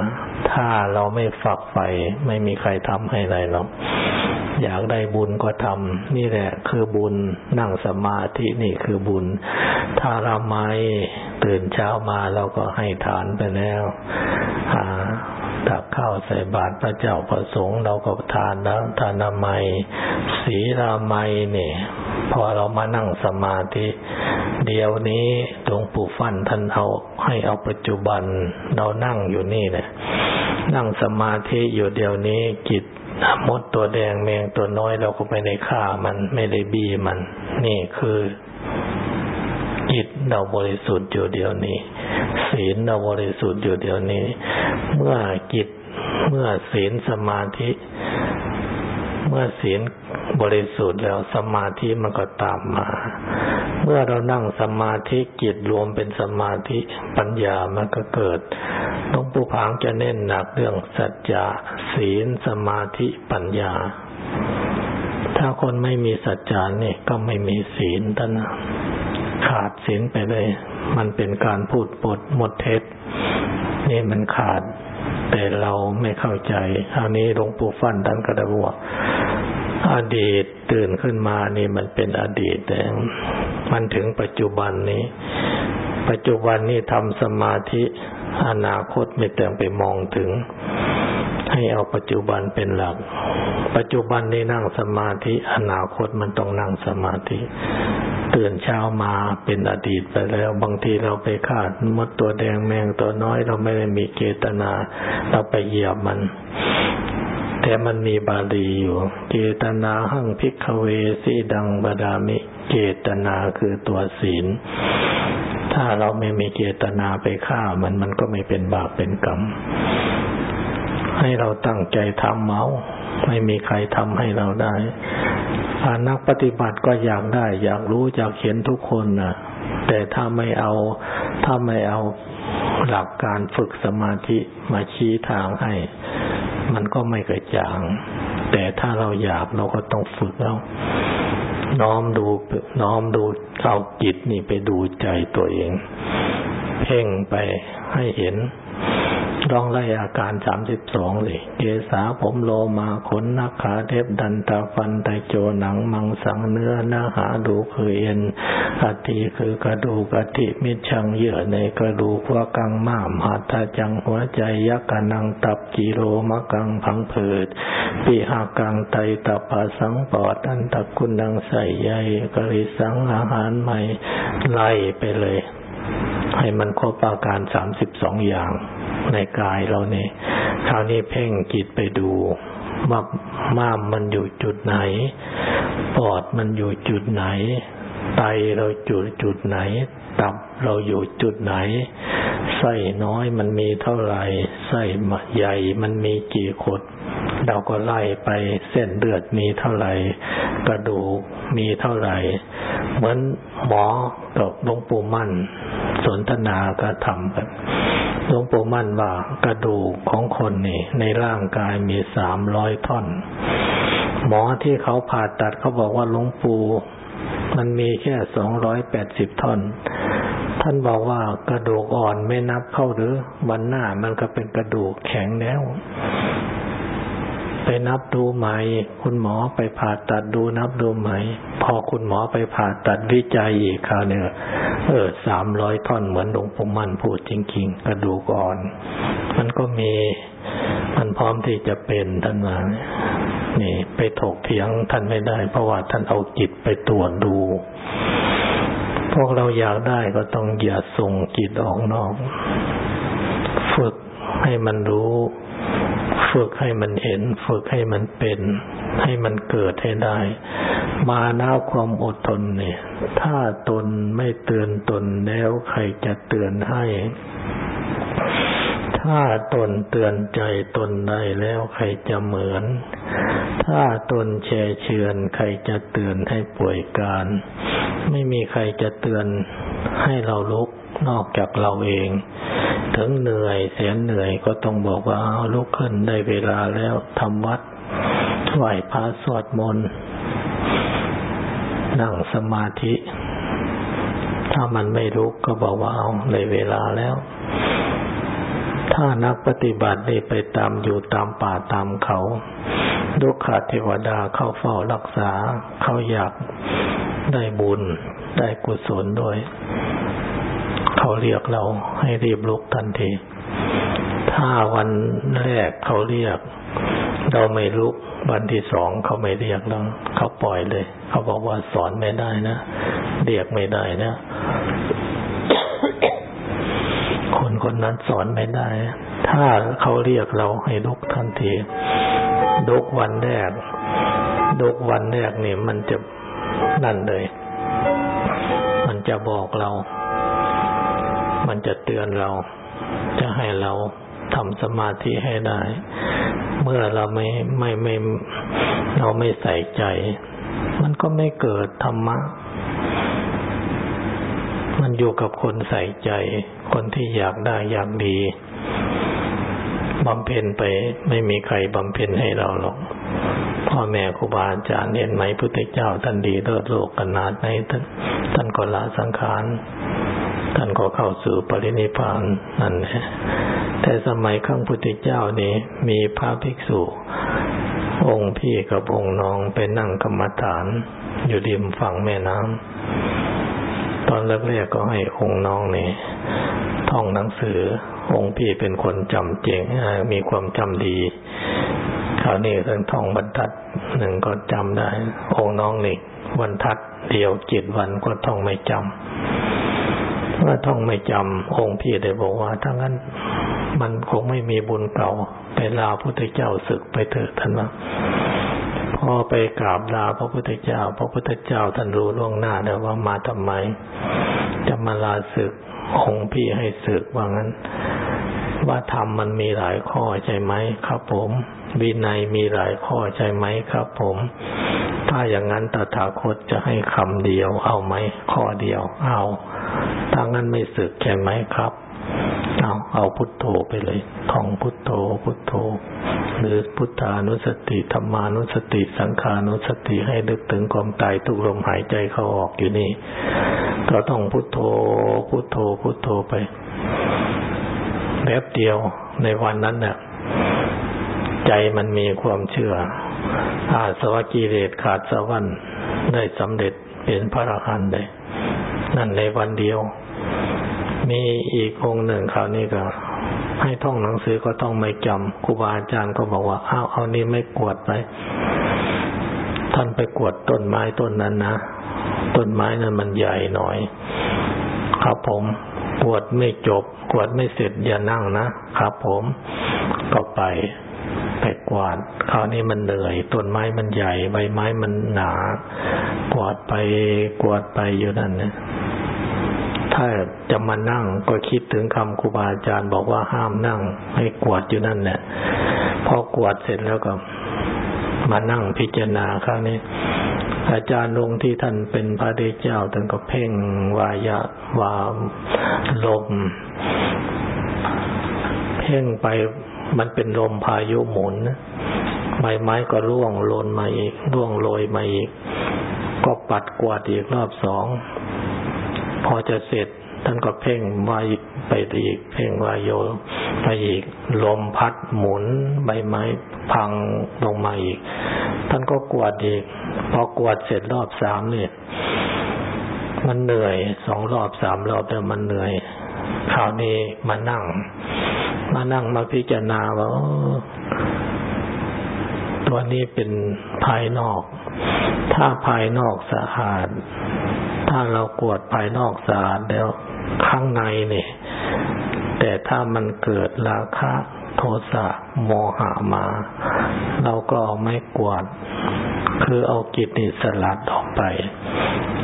ถ้าเราไม่ฝักใฝ่ไม่มีใครทำให้ไรหรอก อยากได้บุญก็ทำนี่แหละคือบุญนั่งสมาธินี่คือบุญ ถ้าเราไม่ตื่นเช้ามาเราก็ให้ทานไปแล้วหาตักข้าวใส่บาตรพระเจ้าประสงค์เราก็ทานแล้วทานามัยศีรามัยเนี่ยพอเรามานั่งสมาธิเดี๋ยวนี้หลวงปู่ฟันท่านเอาให้เอาปัจจุบันเรานั่งอยู่นี่เนี่ยนั่งสมาธิอยู่เดี๋ยวนี้จิต มดตัวแดงแมงตัวน้อยเราก็ไปในฆ่ามันไม่ได้บีมัน นี่คือจิตเราบริสุทธิ์อยู่เดียวนี้ ศีลเราบริสุทธิ์อยู่เดียวนี้ เมื่อจิตเมื่อศีลสมาธิ เมื่อศีล บริสุทธิ์แล้วสมาธิมันก็ตามมา เมื่อเรานั่งสมาธิจิตรวมเป็นสมาธิปัญญามันก็เกิดหลวงปู่ผางจะเน้นหนักเรื่องสัจจะศีลสมาธิปัญญา ถ้าคนไม่มีสัจจานี่ก็ไม่มีศีลท่านขาดศีลไปเลย มันเป็นการพูดปดหมดเท็จนี่มันขาด แต่เราไม่เข้าใจอันนี้หลวงปู่ฟันท่านก็ได้บอก อดีตตื่นขึ้นมานี่มันเป็นอดีตแต่มันถึงปัจจุบันนี้ ปัจจุบันนี้ทำสมาธิอนาคตไม่แต่งไปมองถึง ให้เอาปัจจุบันเป็นหลัก ปัจจุบันนี้นั่งสมาธิอนาคตมันต้องนั่งสมาธิตื่นเช้ามาเป็นอดีตไปแล้ว บางทีเราไปคาดมดตัวแดงแมงตัวน้อยเราไม่ได้มีเจตนา เราไปเหยียบมัน แต่มันมีบาลีอยู่ เจตนาหั่งพิกเวสีดังบดามิ เจตนาคือตัวศีล ถ้าเราไม่มีเจตนาไปฆ่ามันมันก็ไม่เป็นบาปเป็นกรรม ให้เราตั้งใจทำเมาไม่มีใครทำให้เราได้นักปฏิบัติก็อยากได้ อยากรู้อยากเห็นทุกคนนะแต่ถ้าไม่เอา ถ้าไม่เอาหลักการฝึกสมาธิมาชี้ทางให้ มันก็ไม่กระจ่าง แต่ถ้าเราอยากเราก็ต้องฝึกเราน้อมดูน้อมดูเอาจิตนี่ไปดูใจตัวเอง เพ่งไปให้เห็น ลองไล่อาการสามสิบสองเลย เกสาผมโลมาขนนักขาเทบดันตาฟันไตโจหนังมังสังเนื้อหน้าหาดูคือเอ็นอัติคือกระดูกอติมิชังเยื่อในกระดูกว่ากังม้ามหัตถจังหัวใจยักกนังตับกิโลมะกังพังเผิดปีหากังไตตับผาสังปอดอันตะกุนังใส่ใยกริสังอาหารใหม่ไล่ไปเลย ให้มันครบอาการสามสิบสองอย่าง ในกายเราเนี่ยคราวนี้เพ่งจิตไปดูว่าม้ามมันอยู่จุดไหน ปอดมันอยู่จุดไหน ไตเราจุดจุดไหน ตับเราอยู่จุดไหน ไส้น้อยมันมีเท่าไหร่ ไส้ใหญ่มันมีกี่ขด เราก็ไล่ไปเส้นเลือดมีเท่าไหร่ กระดูกมีเท่าไหร่ เหมือนหมอกับหลวงปู่มั่น สนทนาก็ทำกัน หลวงปู่มั่นว่ากระดูกของคนนี่ ในร่างกายมีสามร้อยท่อน หมอที่เขาผ่าตัดเขาบอกว่าหลวงปู่มันมีแค่สองร้อยแปดสิบท่อน ท่านบอกว่ากระดูกอ่อนไม่นับเข้าหรือวันหน้ามันก็เป็นกระดูกแข็งแล้ว ไปนับดูไหม่ คุณหมอไปผ่าตัดดูนับดูไหม่ พอคุณหมอไปผ่าตัดวิจัยอีกคราวเนี่ยเออสามร้อยท่อนเหมือนหลวงปู่มั่นพูดจริง ๆ กระดูกอ่อน มันก็มีมันพร้อมที่จะเป็นท่านว่านี่ ไปถกเถียงท่านไม่ได้ เพราะว่าท่านเอาจิตไปตรวจดู พวกเราอยากได้ก็ต้องอย่าส่งจิตออกนอก ฝึกให้มันรู้ ฝึกให้มันเห็น ฝึกให้มันเป็น ให้มันเกิดให้ได้ มาน้าความอดทนเนี่ย ถ้าตนไม่เตือนตนแล้วใครจะเตือนให้ ถ้าตนเตือนใจตนได้แล้วใครจะเหมือน ถ้าตนแช่เชือนใครจะเตือนให้ป่วยการ ไม่มีใครจะเตือนให้เราลุกนอกจากเราเอง ถึงเหนื่อยเสียเหนื่อยก็ต้องบอกว่าลุกขึ้นได้เวลาแล้วทำวัดไหวพระสวดมนต์นั่งสมาธิ ถ้ามันไม่ลุกก็บอกว่าเอาในเวลาแล้ว ถ้านักปฏิบัติได้ไปตามอยู่ตามป่าตามเขาดุขาเทวดาเข้าเฝ้ารักษา เขาอยากได้บุญ ได้กุศลด้วย เขาเรียกเราให้รีบลุกทันที ถ้าวันแรกเขาเรียก เราไม่ลุกวันที่สองเขาไม่เรียกเราเขาปล่อยเลย เขาบอกว่าสอนไม่ได้นะเรียกไม่ได้นะคนคนนั้นสอนไม่ได้ ถ้าเขาเรียกเราให้ลุกทันทีลุกวันแรกลุกวันแรกนี่มันจะนั่นเลย มันจะบอกเรา มันจะเตือนเรา จะให้เราทำสมาธิให้ได้ เมื่อเราไม่ไม่ไม่เราไม่ใส่ใจ มันก็ไม่เกิดธรรมะ มันอยู่กับคนใส่ใจ คนที่อยากได้อยากดีบำเพ็ญไปไม่มีใครบำเพ็ญให้เราหรอกพ่อแม่ครูบาอาจารย์เห็นไหมพุทธเจ้าท่านดีเลิศโลกขนาดไหนท่านท่านก็ละสังขาร ก็เข้าสู่ปรินิพานนั่นแหละแต่สมัยข้างพุทธเจ้านี่มีพระภิกษุ องค์พี่กับองค์น้องไปนั่งกรรมฐาน อยู่ริมฝั่งแม่น้ำตอนแรกๆก็ให้องค์น้องนี่ท่องหนังสือ องค์พี่เป็นคนจำเจงมีความจำดีคราวนี้เรื่องท่องบรรทัดหนึ่งก็จำได้ องค์น้องนี่บรรทัดเดียวเจ็ดวันก็ท่องไม่จำ ว่าท่องไม่จำองค์พี่ได้บอกว่าถ้างั้นมันคงไม่มีบุญเก่าไปลาพระพุทธเจ้าศึกไปเถิดท่านว่าพอไปกราบลาพระพุทธเจ้า พระพุทธเจ้าท่านรู้ล่วงหน้าแล้วว่ามาทำไม จะมาลาศึกองค์พี่ให้ศึกว่างั้น ว่าธรรมมันมีหลายข้อใช่ไหมครับผม วินัยมีหลายข้อใช่ไหมครับผม ถ้าอย่างนั้นตถาคตจะให้คำเดียว เอาไหมข้อเดียว เอาถ้างั้นไม่ศึกใช่ไหมครับ เอาเอาพุทโธไปเลยท่องพุทโธ พุทโธ หรือพุทธานุสติธรรมานุสติ สังขานุสติให้นึกถึงความตายทุกลมหายใจเข้าออกอยู่นี่เราต้องพุทโธ พุทโธ พุทโธไปแบบเดียวในวันนั้นเนี่ยใจมันมีความเชื่อ อาสวะกิเลสขาดสวรรค์ได้สำเร็จเป็นพระอรหันต์เลยนั่นในวันเดียว มีอีกองหนึ่งคราวนี้ก็ ให้ท่องหนังสือก็ต้องไม่จำครูบาอาจารย์ก็บอกว่าอ้าวเอานี้ไม่กวดไป ท่านไปกวดต้นไม้ต้นนั้นนะต้นไม้นั้นมันใหญ่หน่อย ครับผมกวดไม่จบกวดไม่เสร็จอย่านั่งนะครับผมก็ไป กวาดคราวนี้มันเหนื่อยต้นไม้มันใหญ่ใบไม้มันหนา กวาดไปกวาดไปอยู่นั่นนะถ้าจะมานั่งก็คิดถึงคำครูบาอาจารย์บอกว่าห้ามนั่ง ให้กวาดอยู่นั่นแหละพอกวาดเสร็จแล้วก็ มานั่งพิจารณาคราวนี้อาจารย์ลงที่ท่านเป็นพระเดชเจ้าท่านก็เพ่งวายะวาลมเพ่งไป มันเป็นลมพายุหมุนใบไม้ก็ร่วงโลนมาอีก ร่วงโรยมาอีก ก็ปัดกวาดอีกรอบสอง พอจะเสร็จ ท่านก็เพ่งวาไปอีก เพ่งวายโยไปอีก ลมพัดหมุน ใบไม้พังลงมาอีก ท่านก็กวาดอีก พอกวาดเสร็จรอบสามเนี่ย มันเหนื่อยสองรอบสามรอบแล้วมันเหนื่อย คราวนี้มานั่ง มานั่งมาพิจารณาว่าตัวนี้เป็นภายนอก ถ้าภายนอกสะอาด ถ้าเรากวดภายนอกสะอาดแล้วข้างในเนี่ยแต่ถ้ามันเกิดราคะโทสะโมหะมา เราก็ไม่กวด คือเอากิจนิสลัดออกไป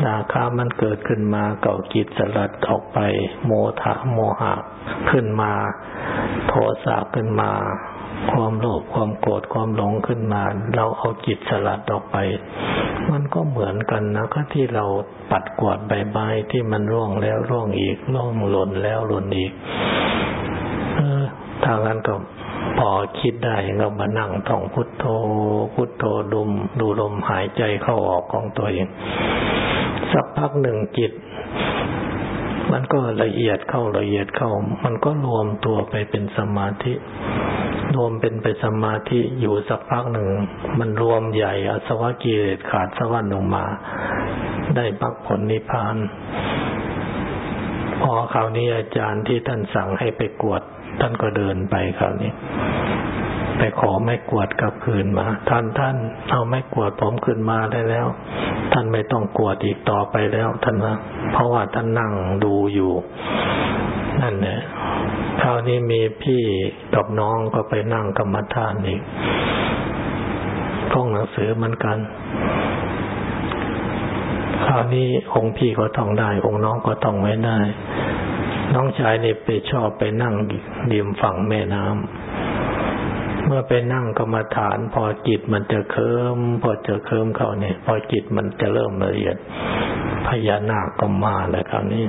ราคะมันเกิดขึ้นมาเก่ากิจสลัดออกไป โมทะโมหะขึ้นมา โทสะขึ้นมา ความโลภความโกรธความหลงขึ้นมา เราเอาจิตสลัดออกไป มันก็เหมือนกันนะก็ที่เราปัดกวาดใบไม้ที่มันร่วงแล้วร่วงอีกร่วงหล่นแล้วหล่นอีก เออทางนั้นก็ พอคิดได้ก็มานั่งท่องพุทโธ พุทโธดุม ดูลมหายใจเข้าออกของตัวเอง สักพักหนึ่งจิต มันก็ละเอียดเข้าละเอียดเข้า มันก็รวมตัวไปเป็นสมาธิรวมเป็นไปสมาธิอยู่สักพักหนึ่ง มันรวมใหญ่อสวะกิเลสขาดสวรรค์ลงมา ได้พักผลนิพพานพอคราวนี้อาจารย์ที่ท่านสั่งให้ไปกวด ท่านก็เดินไปคราวนี้ไปขอไม่กวดกลับคืนมา ท่านท่าน เอาไม่กวดผมขึ้นมาได้แล้ว ท่านไม่ต้องกวดอีกต่อไปแล้ว ท่านว่าเพราะว่าท่านนั่งดูอยู่ นั่นเนี่ยคราวนี้มีพี่กับน้องก็ไปนั่งกรรมฐานอีกท่องหนังสือเหมือนกัน คราวนี้องค์พี่ก็ท่องได้ องค์น้องก็ท่องไม่ได้ น้องชายนี่ไปชอบไปนั่งริมฝั่งแม่น้ำมื่อไปนั่งกรรมฐาน พอจิตมันจะเคิมพอจะเคิมเข้าเนี่ย พอจิตมันจะเริ่มละเอียดพญานาคก็มาแล้วคราวนี้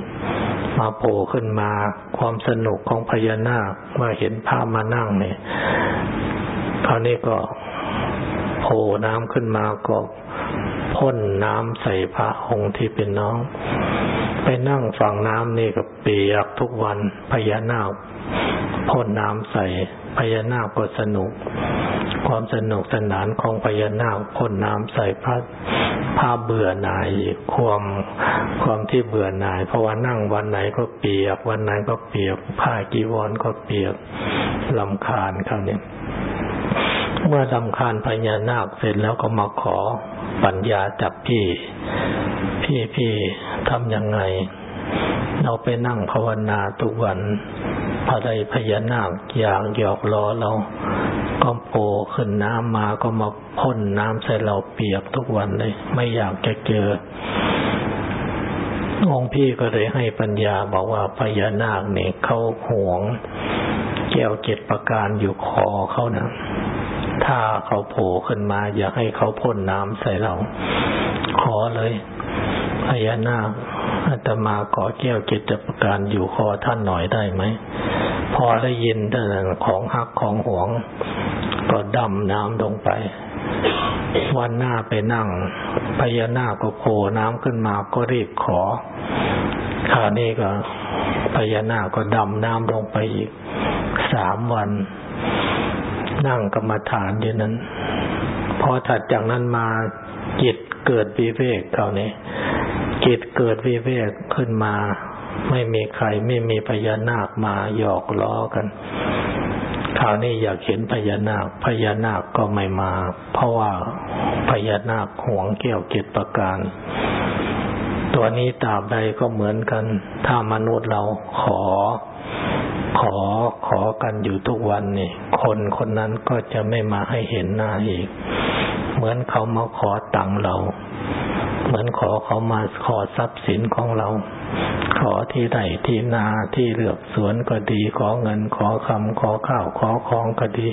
มาโผล่ขึ้นมาความสนุกของพญานาคเมื่อเห็นพระมานั่งเนี่ยคราวนี้ก็โผล่น้ำขึ้นมาก็พ่นน้ำใส่พระองค์ที่เป็นน้อง ไปนั่งฝั่งน้ำนี่ก็เปียกทุกวันพญานาคพ่นน้ำใส่พญานาคก็สนุก ความสนุกสนานของพญานาคพ่นน้ำใส่พระภาเบื่อหน่ายความความที่เบื่อหน่าย เพราะว่านั่งวันไหนก็เปียก วันไหนก็เปียก ผ้ากีวรก็เปียกลำคาญเขาเนี่ย เมื่อลำคาญพญานาคเสร็จแล้วก็มาขอปัญญาจับพี่ พี่พี่ทำยังไง เราไปนั่งภาวนาทุกวันพอได้พญานาคอย่างหยอกล้อเราก็โผล่ขึ้นน้ำมาก็มาพ่นน้ำใส่เราเปียกทุกวันเลย ไม่อยากจะเจอองค์พี่ก็เลยให้ปัญญาบอกว่าพญานาคเนี่ยเขาห่วง แก้วเจ็ดประการอยู่คอเขานะถ้าเขาโผล่ขึ้นมา อยากให้เขาพ่นน้ำใส่เรา ขอเลยพญานาคอาตมาขอแก้วเจ็ดประการอยู่คอท่านหน่อยได้ไหม พอได้ยินเรื่ของหักของหวง ก็ดำน้ำลงไป วันหน้าไปนั่งพญานาคก็โผล่น้ำขึ้นมาก็รีบขอคราวนี้ก็พญานาคก็ดำน้ำลงไปอีก สามวัน นั่งกรรมฐานอยู่นั้น พอถัดจากนั้นมาจิตเกิดวิเวกครานี้จิตเกิดวิเวกขึ้นมา ไม่มีใครไม่มีพญานาคมาหยอกล้อกันคราวนี้อยากเห็นพญานาค พญานาคก็ไม่มา เพราะว่าพญานาคหวงเกี่ยวเกิจประการ ตัวนี้ตราบใดก็เหมือนกัน ถ้ามนุษย์เราขอ ขอขอกันอยู่ทุกวันนี่คนคนนั้นก็จะไม่มาให้เห็นหน้าอีก เหมือนเขามาขอตังเรา เหมือนขอเขามาขอทรัพย์สินของเรา ขอที่ไร่ที่นาที่เลือกสวนก็ดี ขอเงินขอคำขอข้าวขอของก็ดี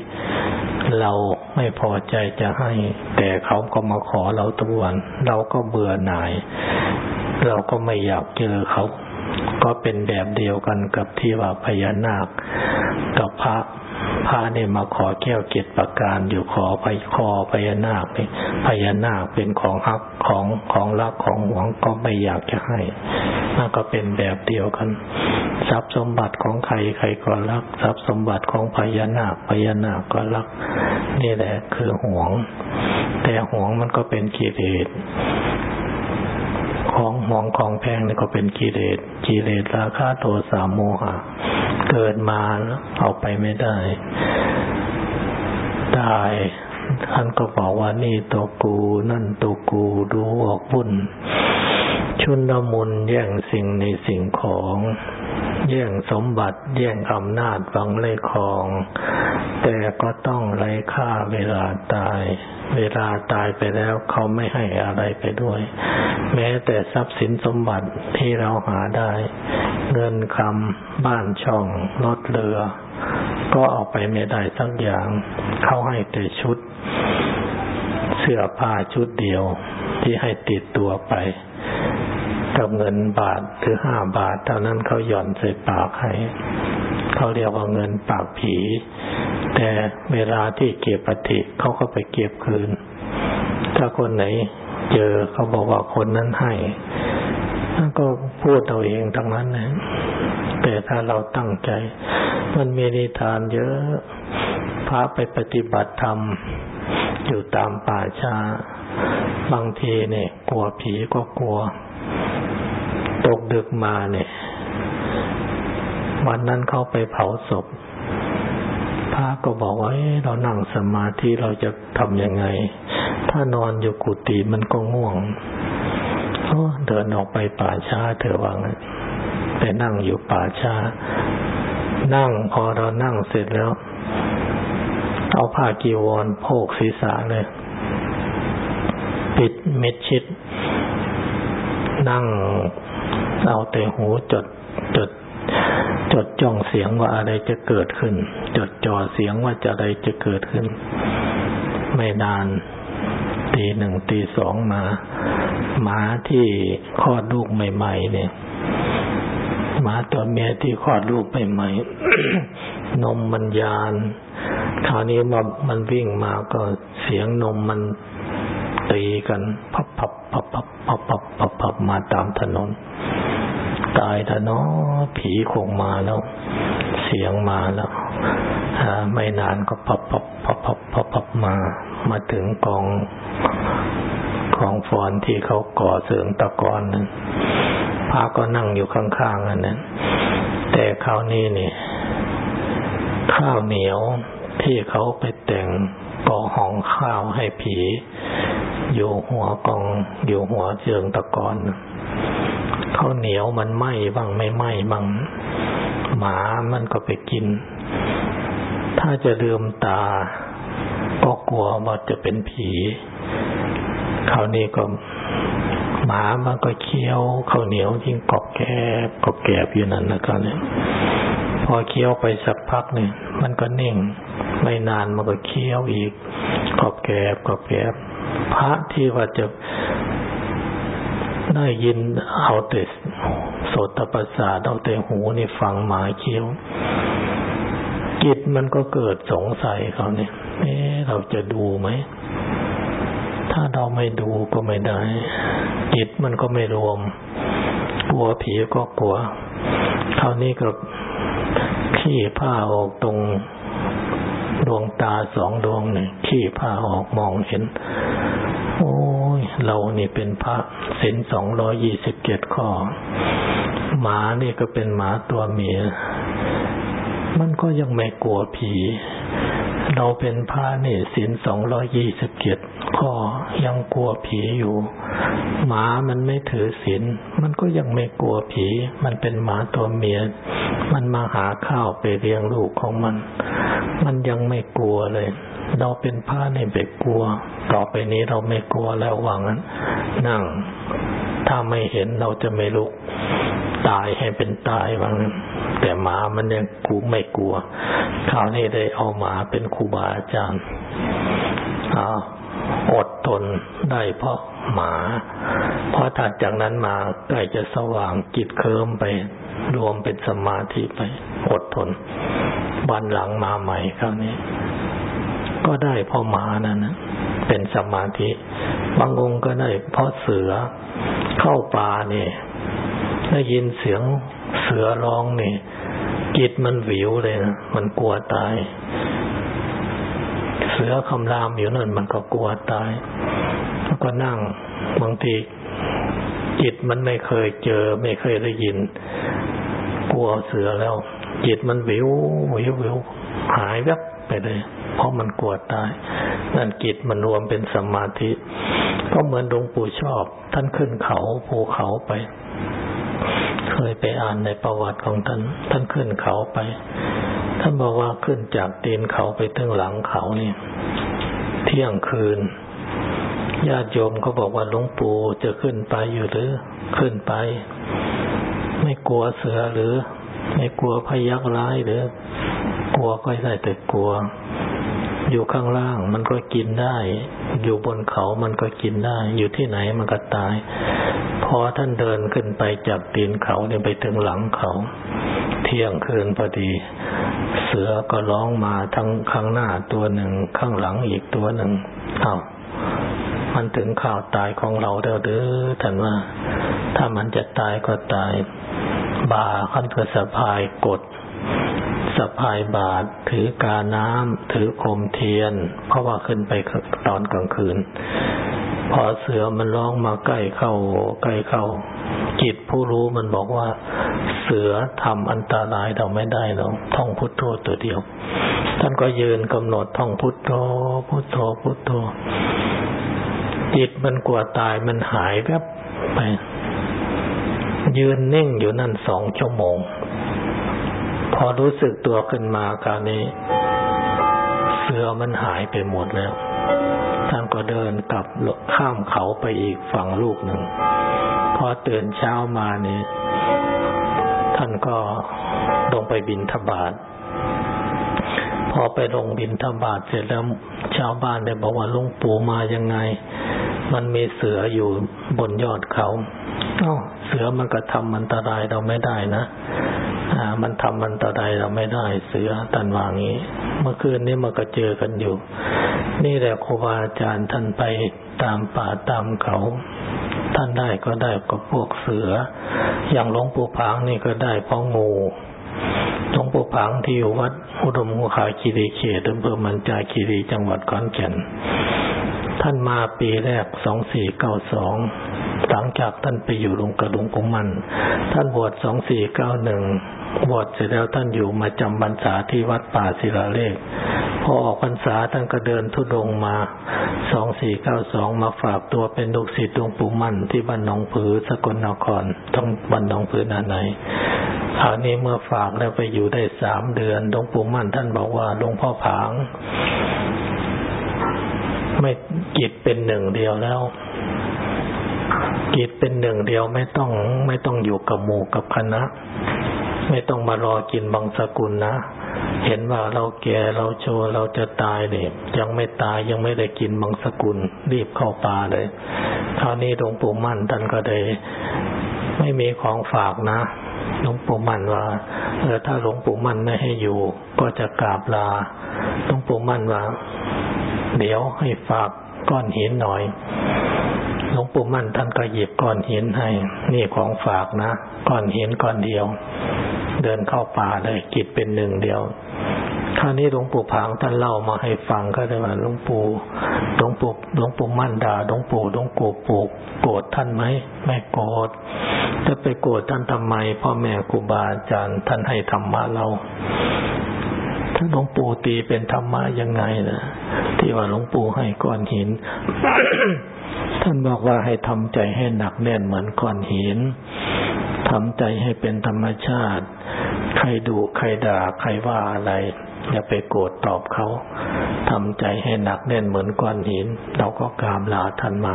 เราไม่พอใจจะให้ แต่เขาก็มาขอเราทุกวัน เราก็เบื่อหน่าย เราก็ไม่อยากเจอเขา ก็เป็นแบบเดียวกันกับที่ว่าพญานาคกับพระพระเนี่ยมาขอแก้วเกตประการอยู่ขอไปคอพญานาคนี่พญานาคเป็นของฮักของของรักของหวงก็ไม่อยากจะให้นั่นก็เป็นแบบเดียวกัน ทรัพย์สมบัติของใครใครก็รัก ทรัพย์สมบัติของพญานาคพญานาคก็รัก นี่แหละคือหวง แต่หวงมันก็เป็นกิเลส ของหวงของแพงนี่ก็เป็นกิเลสกิเลสราคะโทสะโมหะเกิดมาเอาไปไม่ได้ ได้ท่านก็บอกว่านี่ตัวกูนั่นตัวกูดูออกบุญชุนละมุนแย่งสิ่งในสิ่งของ แย่งสมบัติแย่งอำนาจวังเลยคอง แต่ก็ต้องไร้ค่าเวลาตาย เวลาตายไปแล้วเขาไม่ให้อะไรไปด้วย แม้แต่ทรัพย์สินสมบัติที่เราหาได้ เงินคำบ้านช่องรถเรือ ก็เอาไปไม่ได้สักอย่าง เขาให้แต่ชุด เสื้อผ้าชุดเดียวที่ให้ติดตัวไป กับเงินบาทหรือห้าบาท เท่านั้นเขาหย่อนใส่ปากให้เขาเรียกว่าเงินปากผี แต่เวลาที่เก็บปฏิเขาก็ไปเก็บคืน ถ้าคนไหนเจอเขาบอกว่าคนนั้นให้ก็พูดเอาเองทั้งนั้นนะแต่ถ้าเราตั้งใจ มันมีนิทานเยอะพระไปปฏิบัติธรรม อยู่ตามป่าชาบางทีเนี่ยกลัวผีก็กลัว ตกดึกมาเนี่ย วันนั้นเขาไปเผาศพพระก็บอกว่าเรานั่งสมาธิเราจะทำยังไง ถ้านอนอยู่กุฏิมันก็ง่วงเดินออกไปป่าช้าเถอะวังไปนั่งอยู่ป่าช้า นั่งพอเรานั่งเสร็จแล้ว เอาผ้ากีวรโพกศีรษะเลย ปิดเม็ดชิด นั่ง เอาแต่หูจดจดจดจ้องเสียงว่าอะไรจะเกิดขึ้น จดจ่อเสียงว่าจะอะไรจะเกิดขึ้น ไม่นานตีหนึ่งตีสองมาหมาที่คลอดลูกใหม่ ๆ เนี่ยหมาตัวเมียที่คลอดลูกใหม่ๆนมมันยานคราวนี้มัมันวิ่งมาก็เสียงนมมันตีกันพับพับพับพับพับพับพับมาตามถนน ตายแต่เนาะผีคงมาแล้ว เสียงมาแล้วไม่นานก็พับพับพับพับพับพับมา มาถึงกองกองฟอนที่เขาก่อเสริมตะกอนนั้นพระก็นั่งอยู่ข้างๆอันนั้น แต่คราวนี้นี่ข้าวเหนียวที่เขาไปแต่งก่อห้องข้าวให้ผี อยู่หัวกองอยู่หัวเชิงตะกอน ข้าวเหนียวมันไหม้บ้างไม่ไหม้บ้าง หมามันก็ไปกิน ถ้าจะลืมตา ก็กลัวว่าจะเป็นผีคราวนี้ก็หมามันก็เคี้ยวข้าวเหนียวยิ่งกรอบแกบกรอบแกบอยู่นั่นนะกันเนี่ยพอเคี้ยวไปสักพักเนี่ยมันก็นิ่ง ไม่นานมันก็เคี้ยวอีกกรอบแกบกรอบแกบพระที่ว่าจะ ได้ยินเอาแต่โสตประสาทเอาแต่หูนี่ฟังหมาเคี้ยวจิตมันก็เกิดสงสัยเขาเนี่ยเอ๊เราจะดูไหม ถ้าเราไม่ดูก็ไม่ได้ จิตมันก็ไม่รวม กลัวผีก็กลัว คราวนี้ก็ขี้ผ้าออกตรงดวงตาสองดวงหนึ่งขี้ผ้าออกมองเห็น โอ้ เรานี่เป็นพระศีลสองร้อยี่สิบเจ็ดข้อ หมานี่ก็เป็นหมาตัวเมีย มันก็ยังไม่กลัวผี เราเป็นพระนี่ศีลสองร้อยี่สิบเจ็ดข้อยังกลัวผีอยู่ หมามันไม่ถือศีลมันก็ยังไม่กลัวผี มันเป็นหมาตัวเมีย มันมาหาข้าวไปเลี้ยงลูกของมัน มันยังไม่กลัวเลย เราเป็นพระนี่ยไปกลัว ต่อไปนี้เราไม่กลัวแล้วว่างั้น นั่ง ถ้าไม่เห็นเราจะไม่ลุก ตายให้เป็นตายว่างั้น แต่หมามันยังกูไม่กลัว คราวนี้ได้เอาหมาเป็นครูบาอาจารย์อาอดทนได้เพราะหมา เพราะถัดจากนั้นมาใกล้จะสว่างจิตเคลิมไป รวมเป็นสมาธิไป อดทนวันหลังมาใหม่คราวนี้ ก็ได้เพราะหมานั่นนะเป็นสมาธิ บางองค์ก็ได้เพราะเสือเข้าป่าเนี่ยได้ยินเสียงเสือร้องนี่จิตมันวิวเลยนะมันกลัวตาย เสือคำรามอยู่นั่นมันก็กลัวตาย แล้วก็นั่งบางทีจิตมันไม่เคยเจอ ไม่เคยได้ยิน กลัวเสือแล้ว จิตมันวิววิววิวหายแวบไปเลย เพราะมันกลัวตาย นั่นจิตมันรวมเป็นสมาธิ ก็เหมือนหลวงปู่ชอบ ท่านขึ้นเขาภูเขาไป เคยไปอ่านในประวัติของท่าน ท่านขึ้นเขาไป ท่านบอกว่าขึ้นจากตีนเขาไปถึงหลังเขานี่เที่ยงคืนญาติโยมเขาบอกว่าหลวงปู่จะขึ้นไปอยู่หรือ ขึ้นไป ไม่กลัวเสือหรือ ไม่กลัวพยักร้ายหรือ กลัวก็ได้แต่กลัว อยู่ข้างล่างมันก็กินได้ อยู่บนเขามันก็กินได้ อยู่ที่ไหนมันก็ตาย พอท่านเดินขึ้นไปจากตีนเขาเนี่ยไปถึงหลังเขา เที่ยงคืนพอดี เสือก็ร้องมาทั้งข้างหน้าตัวหนึ่งข้างหลังอีกตัวหนึ่งเอ้ามันถึงข่าวตายของเราเด้อเด้อท่านว่า ถ้ามันจะตายก็ตายบาขั้นก็สะพายกด สะพายบาทถือกาน้ำถือโคมเทียน เพราะว่าขึ้นไปตอนกลางคืน พอเสือมันร้องมาใกล้เข้าใกล้เข้า จิตผู้รู้มันบอกว่า เสือทำอันตรายเราไม่ได้หรอกท่องพุทโธตัวเดียว ท่านก็ยืนกำหนดท่องพุทโธพุทโธพุทโธ จิตมันกลัวตายมันหายแวบไป ยืนนิ่งอยู่นั่นสองชั่วโมง อรู้สึกตัวขึ้นมาคราวนี้ เสือมันหายไปหมดแล้ว ท่านก็เดินกลับข้ามเขาไปอีกฝั่งลูกหนึ่ง พอตื่นเช้ามานี่ ท่านก็ลงไปบินทบาทพอไปลงบินทบาทเสร็จแล้วชาวบ้านได้บอกว่าลุงปู่มายังไง มันมีเสืออยู่บนยอดเขาอ้าเสือมันก็ทำอันตรายเราไม่ได้นะ มันทำอันตรายเราไม่ได้เสือตันวางนี้ เมื่อคืนนี้มันก็เจอกันอยู่ นี่แหละครูบาอาจารย์ท่านไปตามป่าตามเขา ท่านได้ก็ได้กับพวกเสือ อย่างหลวงปู่พางนี่ก็ได้เพราะงูหลวงปู่ผังที่อยู่วัดอุดมหุขาคีรีเขตอำเภอมันจาคีรีจังหวัดขอนแก่น ท่านมาปีแรกสองสี่เก้าสอง หลังจากท่านไปอยู่ลงกระดุงปุมัน ท่านบวชสองสี่เก้าหนึ่งบวชเสร็จแล้วท่านอยู่มาจำพรรษาที่วัดป่าศิลาเลขพอออกพรรษาท่านก็เดินทุดงมาสองสี่เก้าสองมาฝากตัวเป็นลูกศิษย์หลวงปู่มั่นที่บ้านหนองผือสกลนครต้องบ้านหนองผือนาไหนคราวนี้เมื่อฝากแล้วไปอยู่ได้สามเดือนหลวงปู่มั่นท่านบอกว่าหลวงพ่อผางไม่จิตเป็นหนึ่งเดียวแล้ว จิตเป็นหนึ่งเดียวไม่ต้องไม่ต้องอยู่กับหมู่กับคณะ ไม่ต้องมารอกินบางสกุลนะเห็นว่าเราแก่เราโชว์เราจะตายเนี่ยยังไม่ตายยังไม่ได้กินบางสกุล รีบเข้าป่าเลยคราวนี้หลวงปู่มั่นท่านก็ได้ไม่มีของฝากนะหลวงปู่มั่นว่าเออถ้าหลวงปู่มั่นไม่ให้อยู่ ก็จะกราบลาหลวงปู่มั่นว่า เดี๋ยวให้ฝากก้อนหินหน่อย หลวงปู่มั่นท่านก็หยิบก้อนหินให้ นี่ของฝากนะก้อนหินก้อนเดียว เดินเข้าป่าเลยกิจเป็นหนึ่งเดียวคราวนี้หลวงปู่ผางท่านเล่ามาให้ฟังก็ได้ว่าหลวงปู่หลวงปู่หลวงปู่มั่นด่าหลวงปู่หลวงปู่ปลูกโกรธท่านไหมไม่โกรธจะไปโกรธท่านทำไมพ่อแม่ครูบาอาจารย์ท่านให้ธรรมะเราถ้านหลวงปู่ตีเป็นธรรมะยังไงนะที่ว่าหลวงปู่ให้ก้อนหิน ท่านบอกว่าให้ทำใจให้หนักแน่นเหมือนก้อนหินทำใจให้เป็นธรรมชาติ ใครดุใครด่าใครว่าอะไร อย่าไปโกรธตอบเขาทำใจให้หนักแน่นเหมือนก้อนหิน เราก็กราบลาท่านมา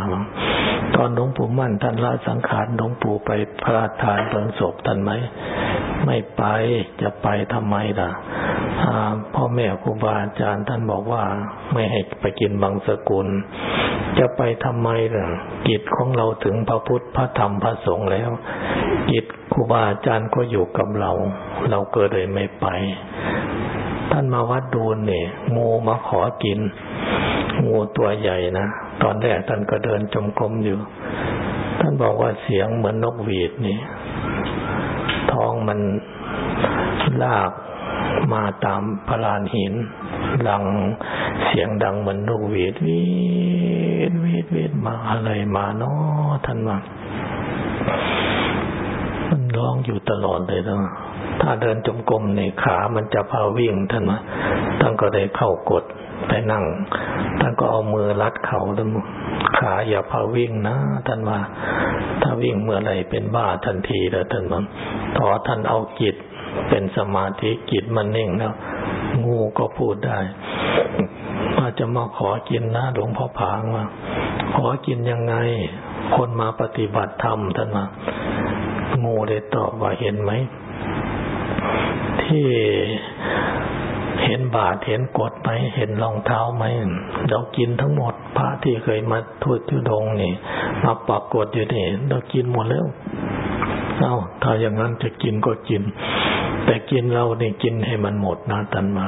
ตอนหลวงปู่มั่นท่านละสังขารหลวงปู่ไปพระราชทานเพลิงศพท่านไหมไม่ไปจะไปทำไมล่ะพ่อแม่ครูบาอาจารย์ท่านบอกว่าไม่ให้ไปกินบางสกุล จะไปทำไมล่ะกิจของเราถึงพระพุทธพระธรรมพระสงฆ์แล้วกิจครูบาอาจารย์ก็อยู่กับเรา เราก็เลยไม่ไป ท่านมาวัดดูเนี่ยงูมาขอกิน งูตัวใหญ่นะ ตอนแรกท่านก็เดินจมกรมอยู่ ท่านบอกว่าเสียงเหมือนนกหวีดนี่ท้องมันลาก มาตามพลานหินดังเสียงดังเหมือนนกหวีดวีดวีดวีดมาอะไรมาเนาะท่านว่ามันร้องอยู่ตลอดเลยนะถ้าเดินจมกรมในขามันจะพาวิ่งท่านนะท่านก็ได้เข้ากดไปนั่ง ท่านก็เอามือรัดเข่าท่านขาอย่าพาวิ่งนะท่านว่า ถ้าวิ่งเมื่อไหร่เป็นบ้าทันทีเลยท่านว่าพอท่านเอาจิต เป็นสมาธิจิตมันนิ่งแล้ว งูก็พูดได้ว่าจะมาขอกินนะหลวงพ่อผางว่าขอกินยังไง คนมาปฏิบัติธรรมท่านว่างูได้ตอบว่าเห็นไหม ที่เห็นบาทเห็นกดไหมเห็นรองเท้าไหมเรากินทั้งหมดพระที่เคยมาทูดทุดงนี่ มาปรับกดอยู่นี่เรากินหมดแล้ว เอ้าถ้าอย่างนั้นจะกินก็กิน แต่กินเราเนี่กินให้มันหมดนะตันมา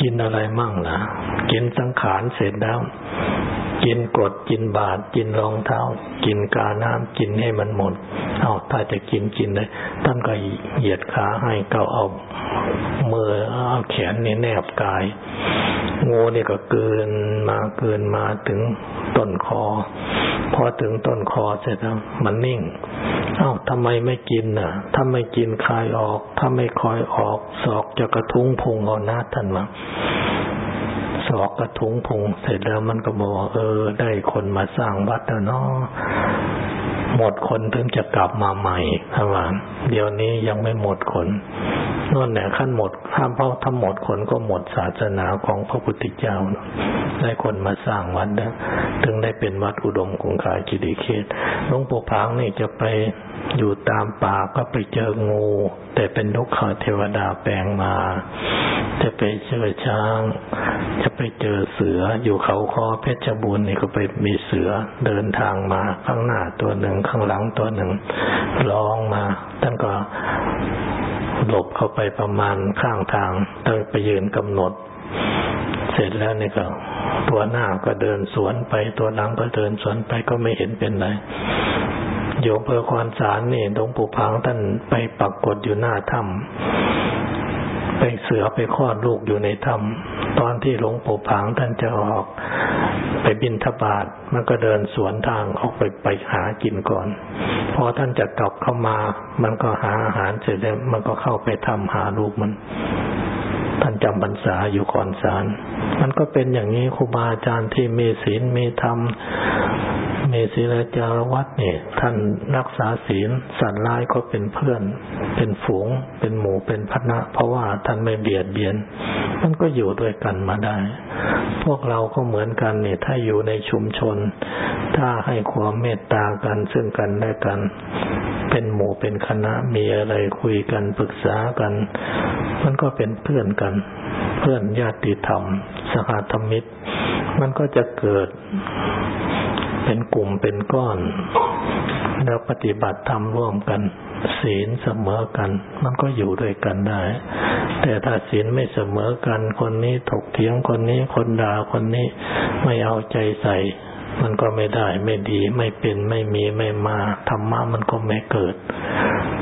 กินอะไรมั่งนะกินสังขารเสร็จแล้ว กินกรดกินบาทกินรองเท้า กินกาน้ำกินให้มันหมด เอาถ้าจะกินกินเลยท่านก็เหยียดขาให้เกาเอามือเอาแขนนี่แนบกาย งูนี่ก็เกินมาเกินมาถึงต้นคอ พอถึงต้นคอเสร็จแล้วมันนิ่ง เอ้าทำไมไม่กินน่ะถ้าไม่กินคายออก ถ้าไม่คอยออกศอกจะกระทุ้งพุงเอาหนะท่านมา ศอกกระทุ้งพุงเสร็จแล้วมันก็บอกเออ ได้คนมาสร้างวัดแล้วเนาะหมดคนถึงจะกลับมาใหม่ครับว่าเดี๋ยวนี้ยังไม่หมดคนนั่นแหละขั้นหมดถ้ามเพราะถ้าหมดคนก็หมดศาสนาของพระพุทธเจ้า ได้คนมาสร้างวัดนะถึงได้เป็นวัดอุดมคงคากิริเขตหลวงปู่พังนี่จะไปอยู่ตามป่าก็ไปเจองู แต่เป็นนกขาเทวดาแปลงมา จะไปเจอช้าง จะไปเจอเสืออยู่เขาคอเพชรบูรณ์นี่ก็ไปมีเสือเดินทางมา ข้างหน้าตัวหนึ่งข้างหลังตัวหนึ่งร้องมาท่านก็หลบเข้าไปประมาณข้างทางต้องไปยืนกำหนด เสร็จแล้วนี่ก็ตัวหน้าก็เดินสวนไป ตัวหลังก็เดินสวนไปก็ไม่เห็นเป็นไรโยมเพอควานสารนี่หลวงปู่พังท่านไปปักกดอยู่หน้าถ้ำไปเสือไปคลอดลูกอยู่ในถ้ำตอนที่หลวงปู่พังท่านจะออกไปบินทบาทมันก็เดินสวนทางออกไปไปหากินก่อน พอท่านจะกลับเข้ามา มันก็หาอาหารเสร็จแล้วมันก็เข้าไปทำหาลูกมัน ท่านจำพรรษาอยู่ก่อนศาลมันก็เป็นอย่างนี้ครูบาอาจารย์ที่มีศีลมีธรรม เมศิลจารวัตเนี่ยท่านรักษาศีลสัตว์ร้ายก็เป็นเพื่อน เป็นฝูง เป็นหมู่เป็นพนะ เพราะว่าท่านไม่เบียดเบียน มันก็อยู่ด้วยกันมาได้ พวกเราก็เหมือนกันเนี่ย ถ้าอยู่ในชุมชน ถ้าให้ความเมตตากันซึ่งกันและกัน เป็นหมู่เป็นคณะมีอะไรคุยกันปรึกษากัน มันก็เป็นเพื่อนกัน เพื่อนญาติธรรม สหธรรมิตร มันก็จะเกิด เป็นกลุ่มเป็นก้อน แล้วปฏิบัติธรรมร่วมกัน ศีลเสมอกัน มันก็อยู่ด้วยกันได้ แต่ถ้าศีลไม่เสมอกัน คนนี้ถกเถียงคนนี้คนด่าคนนี้ไม่เอาใจใส่ มันก็ไม่ได้ ไม่ดีไม่เป็นไม่มีไม่มาธรรมะมันก็ไม่เกิด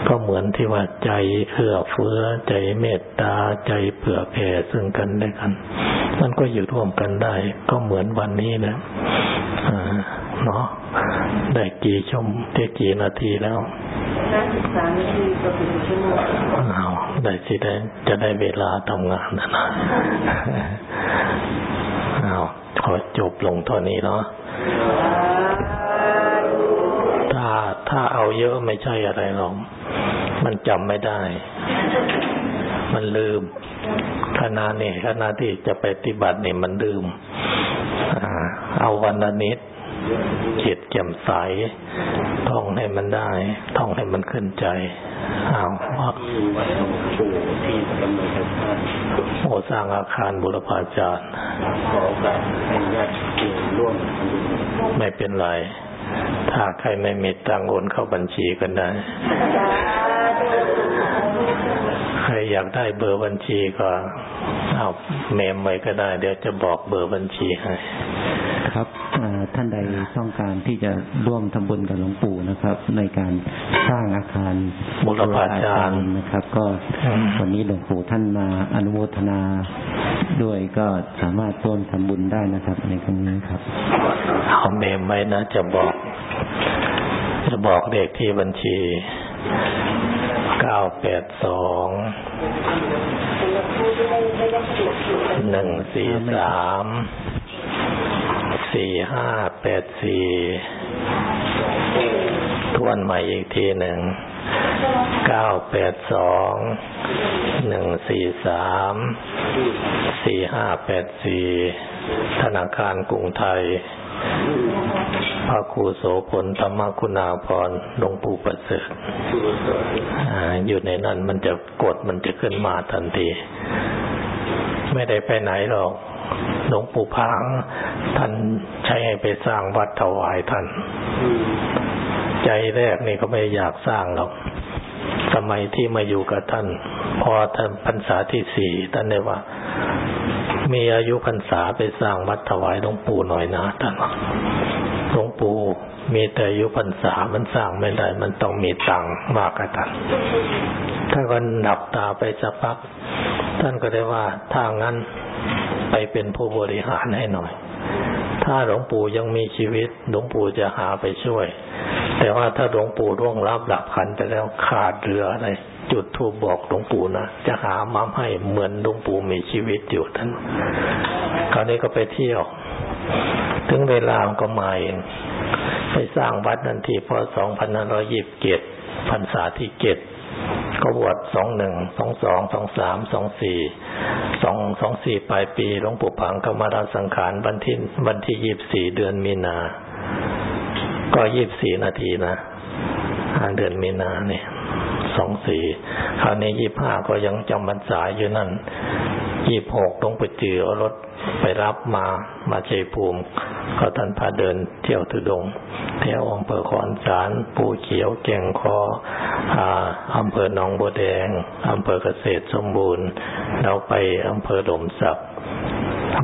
ก็เหมือนที่ว่าใจเอื้อเฟื้อใจเมตตาใจเผื่อแผ่ซึ่งกันและกัน มันก็อยู่ร่วมกันได้ ก็เหมือนวันนี้นะอ่า เนาะได้กี่ชั่วโมงได้กี่นาทีแล้วนักศึกษานาทีต่อถึงชั่วโมงเอาได้สิได้จะได้เวลาทำงานนะนะเอาขอจบลงเท่านี้เนาะถ้าถ้าเอาเยอะไม่ใช่อะไรหรอกมันจำไม่ได้ มันลืมขณะนี้ขณะที่จะไปปฏิบัติเนี่ยมันลืม เอาวันละนิด จิตแจ่มใสท่องให้มันได้ ท่องให้มันขึ้นใจเอาว่าโอสร้างอาคารบุรพาจารย์ขอการให้ญาติร่วมไม่เป็นไร ถ้าใครไม่มีตังโอนเข้าบัญชีกันได้ ใครอยากได้เบอร์บัญชีก็เอาเมมไว้ก็ได้ เดี๋ยวจะบอกเบอร์บัญชีให้ ครับ ท่านใดต้องการที่จะร่วมทำบุญกับหลวงปู่นะครับ ในการสร้างอาคารบุรพาจารย์นะครับ ก็วันนี้หลวงปู่ท่านมาอนุโมทนาด้วยก็สามารถร่วมทำบุญได้นะครับ ในครั้งนี้ครับเอาเมมไว้นะ จะบอก จะบอกเด็กที่บัญชีเก้าแปดสองหนึ่งสี่สาม สี่ห้าแปดสี่ทวนใหม่อีกทีหนึ่งเก้าแปดสองหนึ่งสี่สามสี่ห้าแปดสี่ธนาคารกรุงไทยพระครูโสพลธรรมคุณาพรหลวงปู่ประเสริฐอยู่ในนั้นมันจะกดมันจะขึ้นมาทันที ไม่ได้ไปไหนหรอก หลวงปู่พาง ท่านใช้ให้ไปสร้างวัดถวายท่าน ใจแรกนี่ก็ไม่อยากสร้างหรอกสมัยที่มาอยู่กับท่าน พอท่านพรรษาที่สี่ท่านได้ว่า มีอายุพรรษาไปสร้างวัดถวายหลวงปู่หน่อยนะท่านหลวงปู่มีแต่อายุพรรษามันสร้างไม่ได้ มันต้องมีตังมากกว่าท่านท่านก็หนับตาไปสักพัก ท่านก็ได้ว่าถ้างั้น ไปเป็นผู้บริหารให้หน่อย ถ้าหลวงปู่ยังมีชีวิตหลวงปู่จะหาไปช่วย แต่ว่าถ้าหลวงปู่ร่วงรับหลับขันไปแล้วขาดเรืออะไรจุดทูบบอกหลวงปู่นะจะหามาให้เหมือนหลวงปู่มีชีวิตอยู่ท่านคราวนี้ก็ไปเที่ยว ถึงเวลาก็มาเองไปสร้างวัดนันทีพศ2527พรรษาที่เจ็ด ก็บวชสองหนึ่งสองสองสองสามสองสี่สองสองสี่ปลายปีหลวงปู่ผังก็มาราสังขารวันที่วันที่ยี่บสี่เดือนมีนา ก็ยี่บสี่นาทีนะเดือนมีนาเนี่ยสองสี่คราวนี้ยี่ห้าก็ยังจำบรรษาอยู่นั่น ยี่หกต้องไปจือเอารถไปรับมามาเชยภูมิ ก็ท่านพาเดินเที่ยวทุดงเที่ยวอำเภอขอนสารปูเขียวเก่งคออำเภอหนองบัวแดงอำเภอเกษตรสมบูรณ์เราไปอำเภอหลมศัก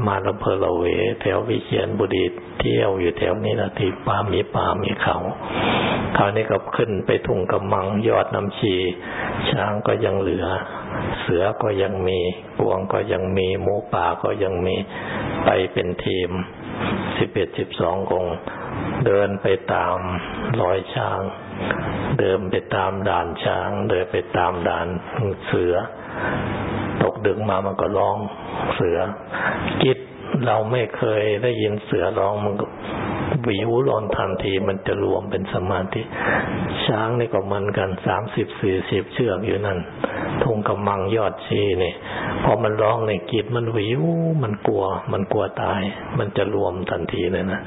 มาอำเภอละเว แถววิเชียนบุรีเที่ยวอยู่แถวนี้นะที่ป่ามีป่ามีเขาคราวนี้ก็ขึ้นไปทุ่งกำมังยอดน้ำชี ช้างก็ยังเหลือ เสือก็ยังมีกวงก็ยังมีหมูป่าก็ยังมีไปเป็นทีมสิบเอ็ดสิบสององเดินไปตามรอยช้าง เดินไปตามด่านช้าง เดินไปตามด่านเสือ ตกดึกมามันก็ร้องเสือกิดเราไม่เคยได้ยินเสือร้องมันก็วิวรอนทันทีมันจะรวมเป็นสมาธิ ช้างนี่ก็มือนกันสามสิบสี่สิบเชือกอยู่นั่นทงกำมังยอดชีนี่พอมันร้องในกิจมันวิวมันกลัว มันกลัวตาย มันจะรวมทันทีเลยนะ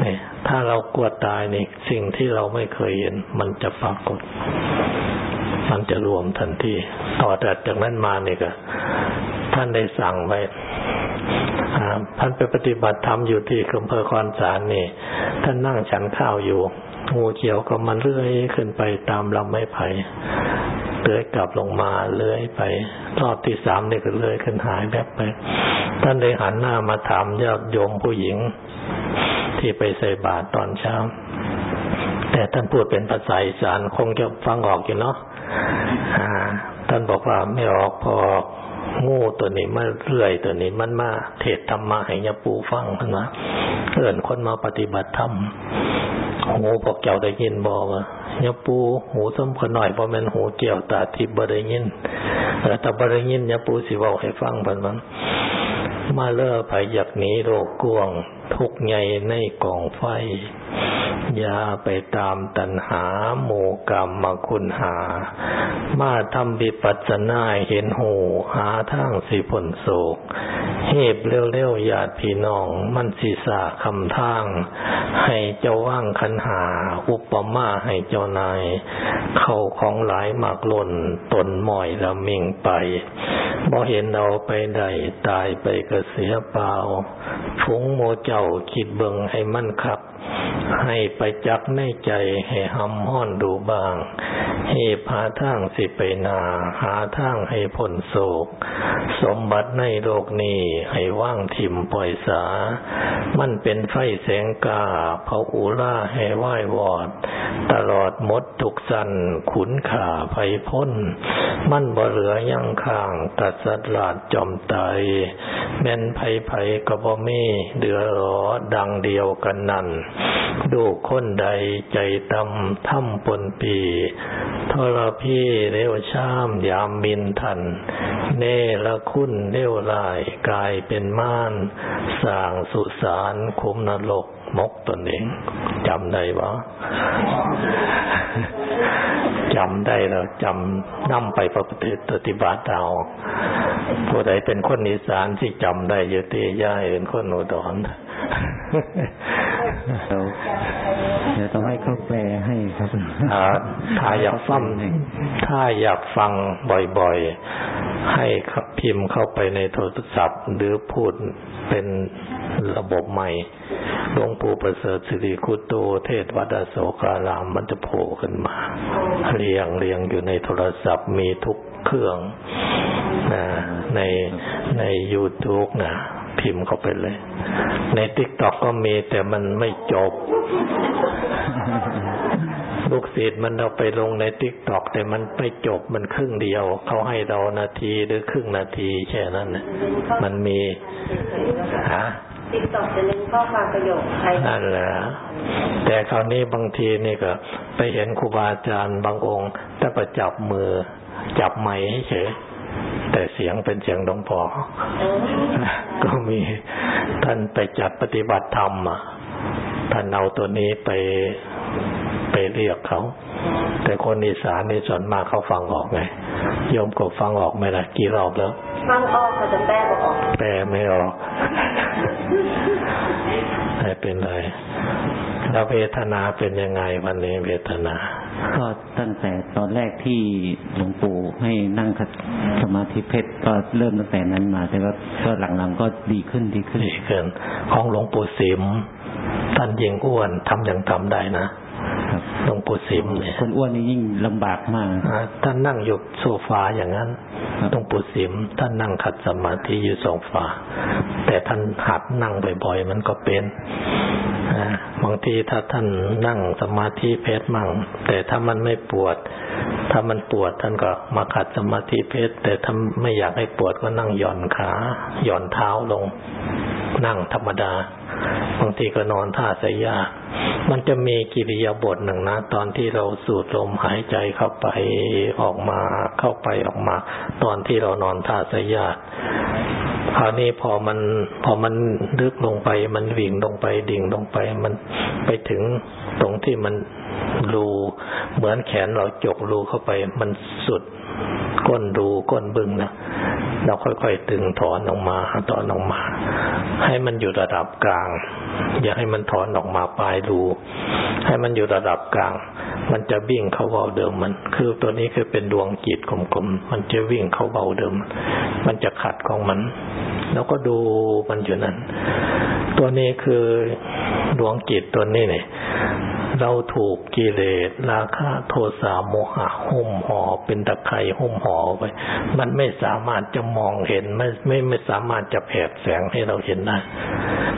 เนี่ยถ้าเรากลัวตายนี่สิ่งที่เราไม่เคยเห็น มันจะปรากฏ มันจะรวมทันทีต่อจากจากนั้นมาเนี่ยก็ท่านได้สั่งไว้ท่านไปปฏิบัติธรรมอยู่ที่อำเภอคอนสารนี่ ท่านนั่งฉันข้าวอยู่ งูเขียวก็มันเลื่อยขึ้นไปตามลำไม้ไผ่เลื้อยกลับลงมาเลื้อยไป รอบที่สามเนี่ยก็เลื้อยขึ้นหายแบบไป ท่านเลยหันหน้ามาถามญาติโยมผู้หญิง ที่ไปใส่บาตรตอนเช้า แต่ท่านพูดเป็นภาษาอีสานคงจะฟังออกอยู่เนาะ ท่านบอกว่าไม่ออกพองูตัวนี้มาเรื่อยตัวนี้มันมาเทศธรรมะให้ยาปูฟังนะเอื่นคนมาปฏิบัติธรรมหูพวกเจ้าได้ยินบอกว่ายาปูหูส้มขน่อยเพราะมันหูเกี่ยวตาทิพย์บริยินแต่บริยินยาปูสิบอกให้ฟังพันมันมาเล่อไปอยากหนีโรคกวง ทุกใหญ่ในกองไฟ อย่าไปตามตัณหาโมกรรมมาคุณหา มาทำบิปัสนาเห็นหูหาทางสิผลโศกเห็บเร็วๆญาติพี่น้อง มันสีสาคำทาง ให้เจ้าว่างคันหา อุปมาให้เจ้านาย เข้าของหลายหมากล่นตนหม่อยละมิงไปบ่เห็นเอาไปได้ตายไปก็เสียเปล่าฟุงโมจาคิดเบิงให้มั่นครับ ให้ไปจักในใจให้หำห้อนดูบาง ให้พาทางสิไปนา หาทางให้ผลโศก สมบัติในโลกนี้ให้ว่างถิ่มปล่อยสา มันเป็นไฟแสงกาเผาอูล่าให้ไหว้วอด ตลอดมดทุกสันขุนขาไฟพ้น มันบ่เหลือยังข้างตัดสัตลาดจอมตายแม่นไผไผกระบอมีเดือรอดังเดียวกันนั่นดูคนใดใจตำถ้ำปนปีทรพีเร็วช้ามยามบินทัน เนละคุณเร็วลายกลายเป็นม่านสร้างสุสานคุมนรกมกตนเองจำได้บ่จำได้แล้วจำนั่ไปปฏิบัติเอาผู้ใดเป็นคนอีสานที่จำได้เยอะเตย่ายเป็นคนอุดร เดี๋ยวต้องให้เขาแปลให้ครับถ้าอยากฟังถ้าอยากฟังบ่อยๆ ให้พิมพ์เข้าไปในโทรศัพท์ หรือพูดเป็นระบบใหม่หลวงปู่ประเสริฐสิริคุโตเทศวัดโสการามมันจะโผล่ขึ้นมา เรียงเรียงอยู่ในโทรศัพท์มีทุกเครื่องนะในใน YouTube นะ พิมพ์เข้าไปเลย ใน TikTok ก็มีแต่มันไม่จบ ลูกศิษย์มันเอาไปลงใน TikTok แต่มันไม่จบมันครึ่งเดียว เขาให้เรานาทีหรือครึ่งนาทีแค่นั้นมันมีฮะ TikTok จะเน้นข้อความประโยคใครนั่นแหละแต่คราวนี้บางทีนี่ก็ ไปเห็นครูบาอาจารย์บางองค์ถ้าประจับมือ จับไม้เฉย แต่เสียงเป็นเสียงหลวงพ่อก็มีท่านไปจัดปฏิบัติธรรมอะท่านเอาตัวนี้ไปไปเรียกเขา แต่คนอีสานในส่วนมากเขาฟังออกไงโยมก็ฟังออกไหมล่ะกี่รอบแล้ว ฟังออกเขาจะแปลออก แปลไม่ออกไม่เป็นไร แล้วเวทนาเป็นยังไงวันนี้เวทนา ก็ตั้งแต่ตอนแรกที่หลวงปู่ให้นั่งสมาธิเพชรก็เริ่มตั้งแต่นั้นมา แต่ว่าก็หลังๆก็ดีขึ้นดีขึ้นดีขึ้นของหลวงปู่สิมท่านยิงอ้วนทำอย่างทำได้นะหลวงปู่สิมเนี่ยคนอ้วนนี่ยิ่งลำบากมากท่านนั่งอยู่โซฟาอย่างนั้นหลวงปู่สิมท่านนั่งขัดสมาธิอยู่โซฟาแต่ท่านหัดนั่งบ่อยๆมันก็เป็น บางทีถ้าท่านนั่งสมาธิเพชรมั่ง แต่ถ้ามันไม่ปวด ถ้ามันปวดท่านก็มาขัดสมาธิเพชรแต่ถ้าไม่อยากให้ปวดก็นั่งหย่อนขาหย่อนเท้าลง นั่งธรรมดา บางทีก็นอนท่าสยามันจะมีกิริยาบทหนึ่งนะ ตอนที่เราสูดลมหายใจเข้าไปออกมาเข้าไปออกมา ตอนที่เรานอนท่าสยา คราวนี้พอมัน พอมันลึกลงไป มันวิ่งลงไปดิ่งลงไป มันไปถึงตรงที่มันรูเหมือนแขนเราจกรูเข้าไป มันสุดก้นรูก้นบึ้งนะเราค่อยๆตึงถอนออกมาถอนออกมา ให้มันอยู่ระดับกลาง อย่าให้มันถอนออกมาปลายรูให้มันอยู่ระดับกลาง มันจะวิ่งเข้าเบาเดิมมัน คือตัวนี้คือเป็นดวงจิตกลมๆมันจะวิ่งเข้าเบาเดิม มันจะขัดของมัน แล้วก็ดูมันอยู่นั้น ตัวนี้คือดวงจิตตัวนี้เนี่ย เราถูกกิเลสราคะโทสะโมหะหุ้มห่อเป็นตะไคร่หุ้มห่อไป มันไม่สามารถจะมองเห็นไม่ไม่ไม่สามารถจะแผดแสงให้เราเห็นได้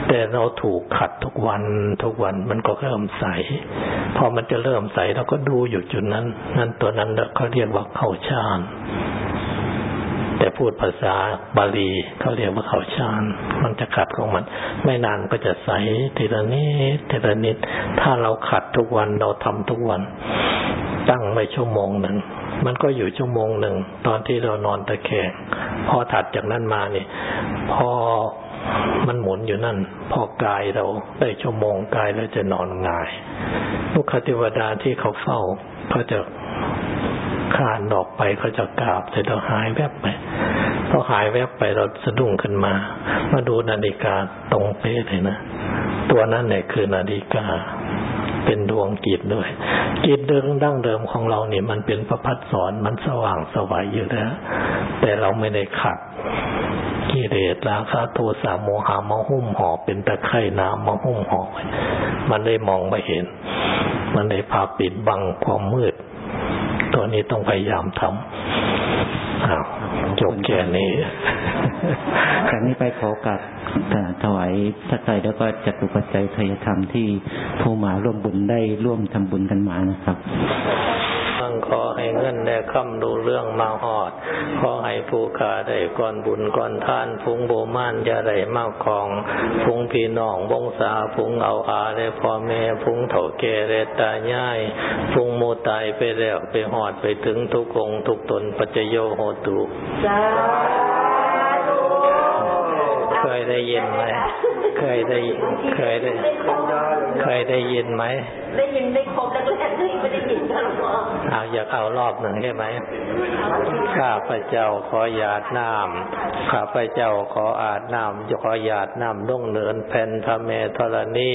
แต่เราถูกขัดทุกวันทุกวันมันก็เริ่มใส พอมันจะเริ่มใสเราก็ดูอยู่จุดนั้น นั่นตัวนั้นเขาเรียกว่าเข้าฌาน แต่พูดภาษาบาลีเขาเรียกว่าเขาฌานมันจะขัดของมัน ไม่นานก็จะใสทีละนิดทีละนิด ถ้าเราขัดทุกวันเราทำทุกวัน ตั้งไว้ชั่วโมงหนึ่งมันก็อยู่ชั่วโมงหนึ่งตอนที่เรานอนตะแคงพอถัดจากนั้นมาเนี่ยพอมันหมุนอยู่นั่น พอกายเราได้ชั่วโมงกายแล้วจะนอนง่าย ลูกคติวดาที่เขาเฝ้าเขาจะ คานออกไปเขาจะกราบแต่เราหายแวบไปพอหายแวบไปเราสะดุ้งขึ้นมา มาดูนาฬิกาตรงเป๊ะเลยนะตัวนั้นเนี่ยคือนาฬิกา เป็นดวงกิจด้วยกิจเดิมดั้งเดิมของเราเนี่ยมันเป็นประพัดสอนมันสว่างสวัยอยู่แล้ว แต่เราไม่ได้ขัดกิเลสราคะโทสะโมหะมาหุ้มห่อเป็นตะไคร่น้ำมาหุ้มห่อมันได้มองไม่เห็น มันได้พาปิดบังความมืด ตัวนี้ต้องพยายามทำจบแค่นี้การนี้ไปขอกับถวายพระใจแล้วก็จัตุปัจจัยทยธรรมที่ผู้มาร่วมบุญได้ร่วมทำบุญกันมานะครับ ขอให้เงินได้คำดูเรื่องมาหอด ขอให้ผู้ขาได้ก่อนบุญก่อนทานพุงโบมานจะได้มาของพุงพี่น้องวงสาพุงเอาอาได้พ่อแม่พุงเถ่าแก่เรตาย่ายพุงโมตายไปแล้วไปหอดไปถึงทุกองทุกตนปัจจโยโหตุเคยได้ยินไหม เคยได้เคยได้เคยได้ยินไหมได้ยินได้ครบแล้วแรกๆไม่ได้ยินค่ะหลวงพ่อเอาอยากเอารอบหนึ่งใช่ไหมข้าพระเจ้าขอหยาดน้ำข้าพระเจ้าขออาดน้ำขอหยาดน้ำล่งเนินแผ่นพระเมธรณี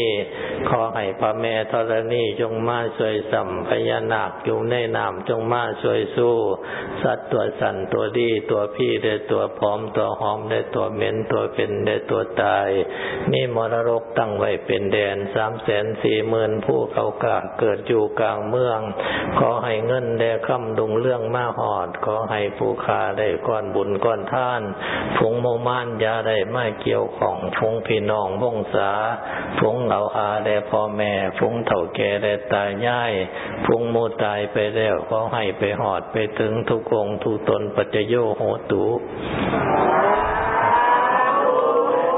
ขอให้พระเมธรณีจงมาช่วยสัมพญานาคอยู่ในน้ำจงมาช่วยสู้ สัตว์ตัวสั่นตัวดีตัวพี่ได้ตัวพร้อมตัวหอมได้ตัวเหม็นตัวเป็นได้ตัวตายมีมรรกตั้งไว้เป็นแดนสามแสนสี่หมื่นผู้เขากาเกิดอยู่กลางเมือง ขอให้เงินได้คำดุงเรื่องมาหอด ขอให้ผู้ขาได้ก้อนบุญก้อนท่านผงโมมานยาได้ไม่เกี่ยวของผงพี่น้องวงศาผงเหล่าอาได้พ่อแม่ผงเถ่าแก่ได้ตายย่ายผงโมตายไปแล้วขอให้ไปหอดไปถึงทุกองทุกตนปัจโยโหตุ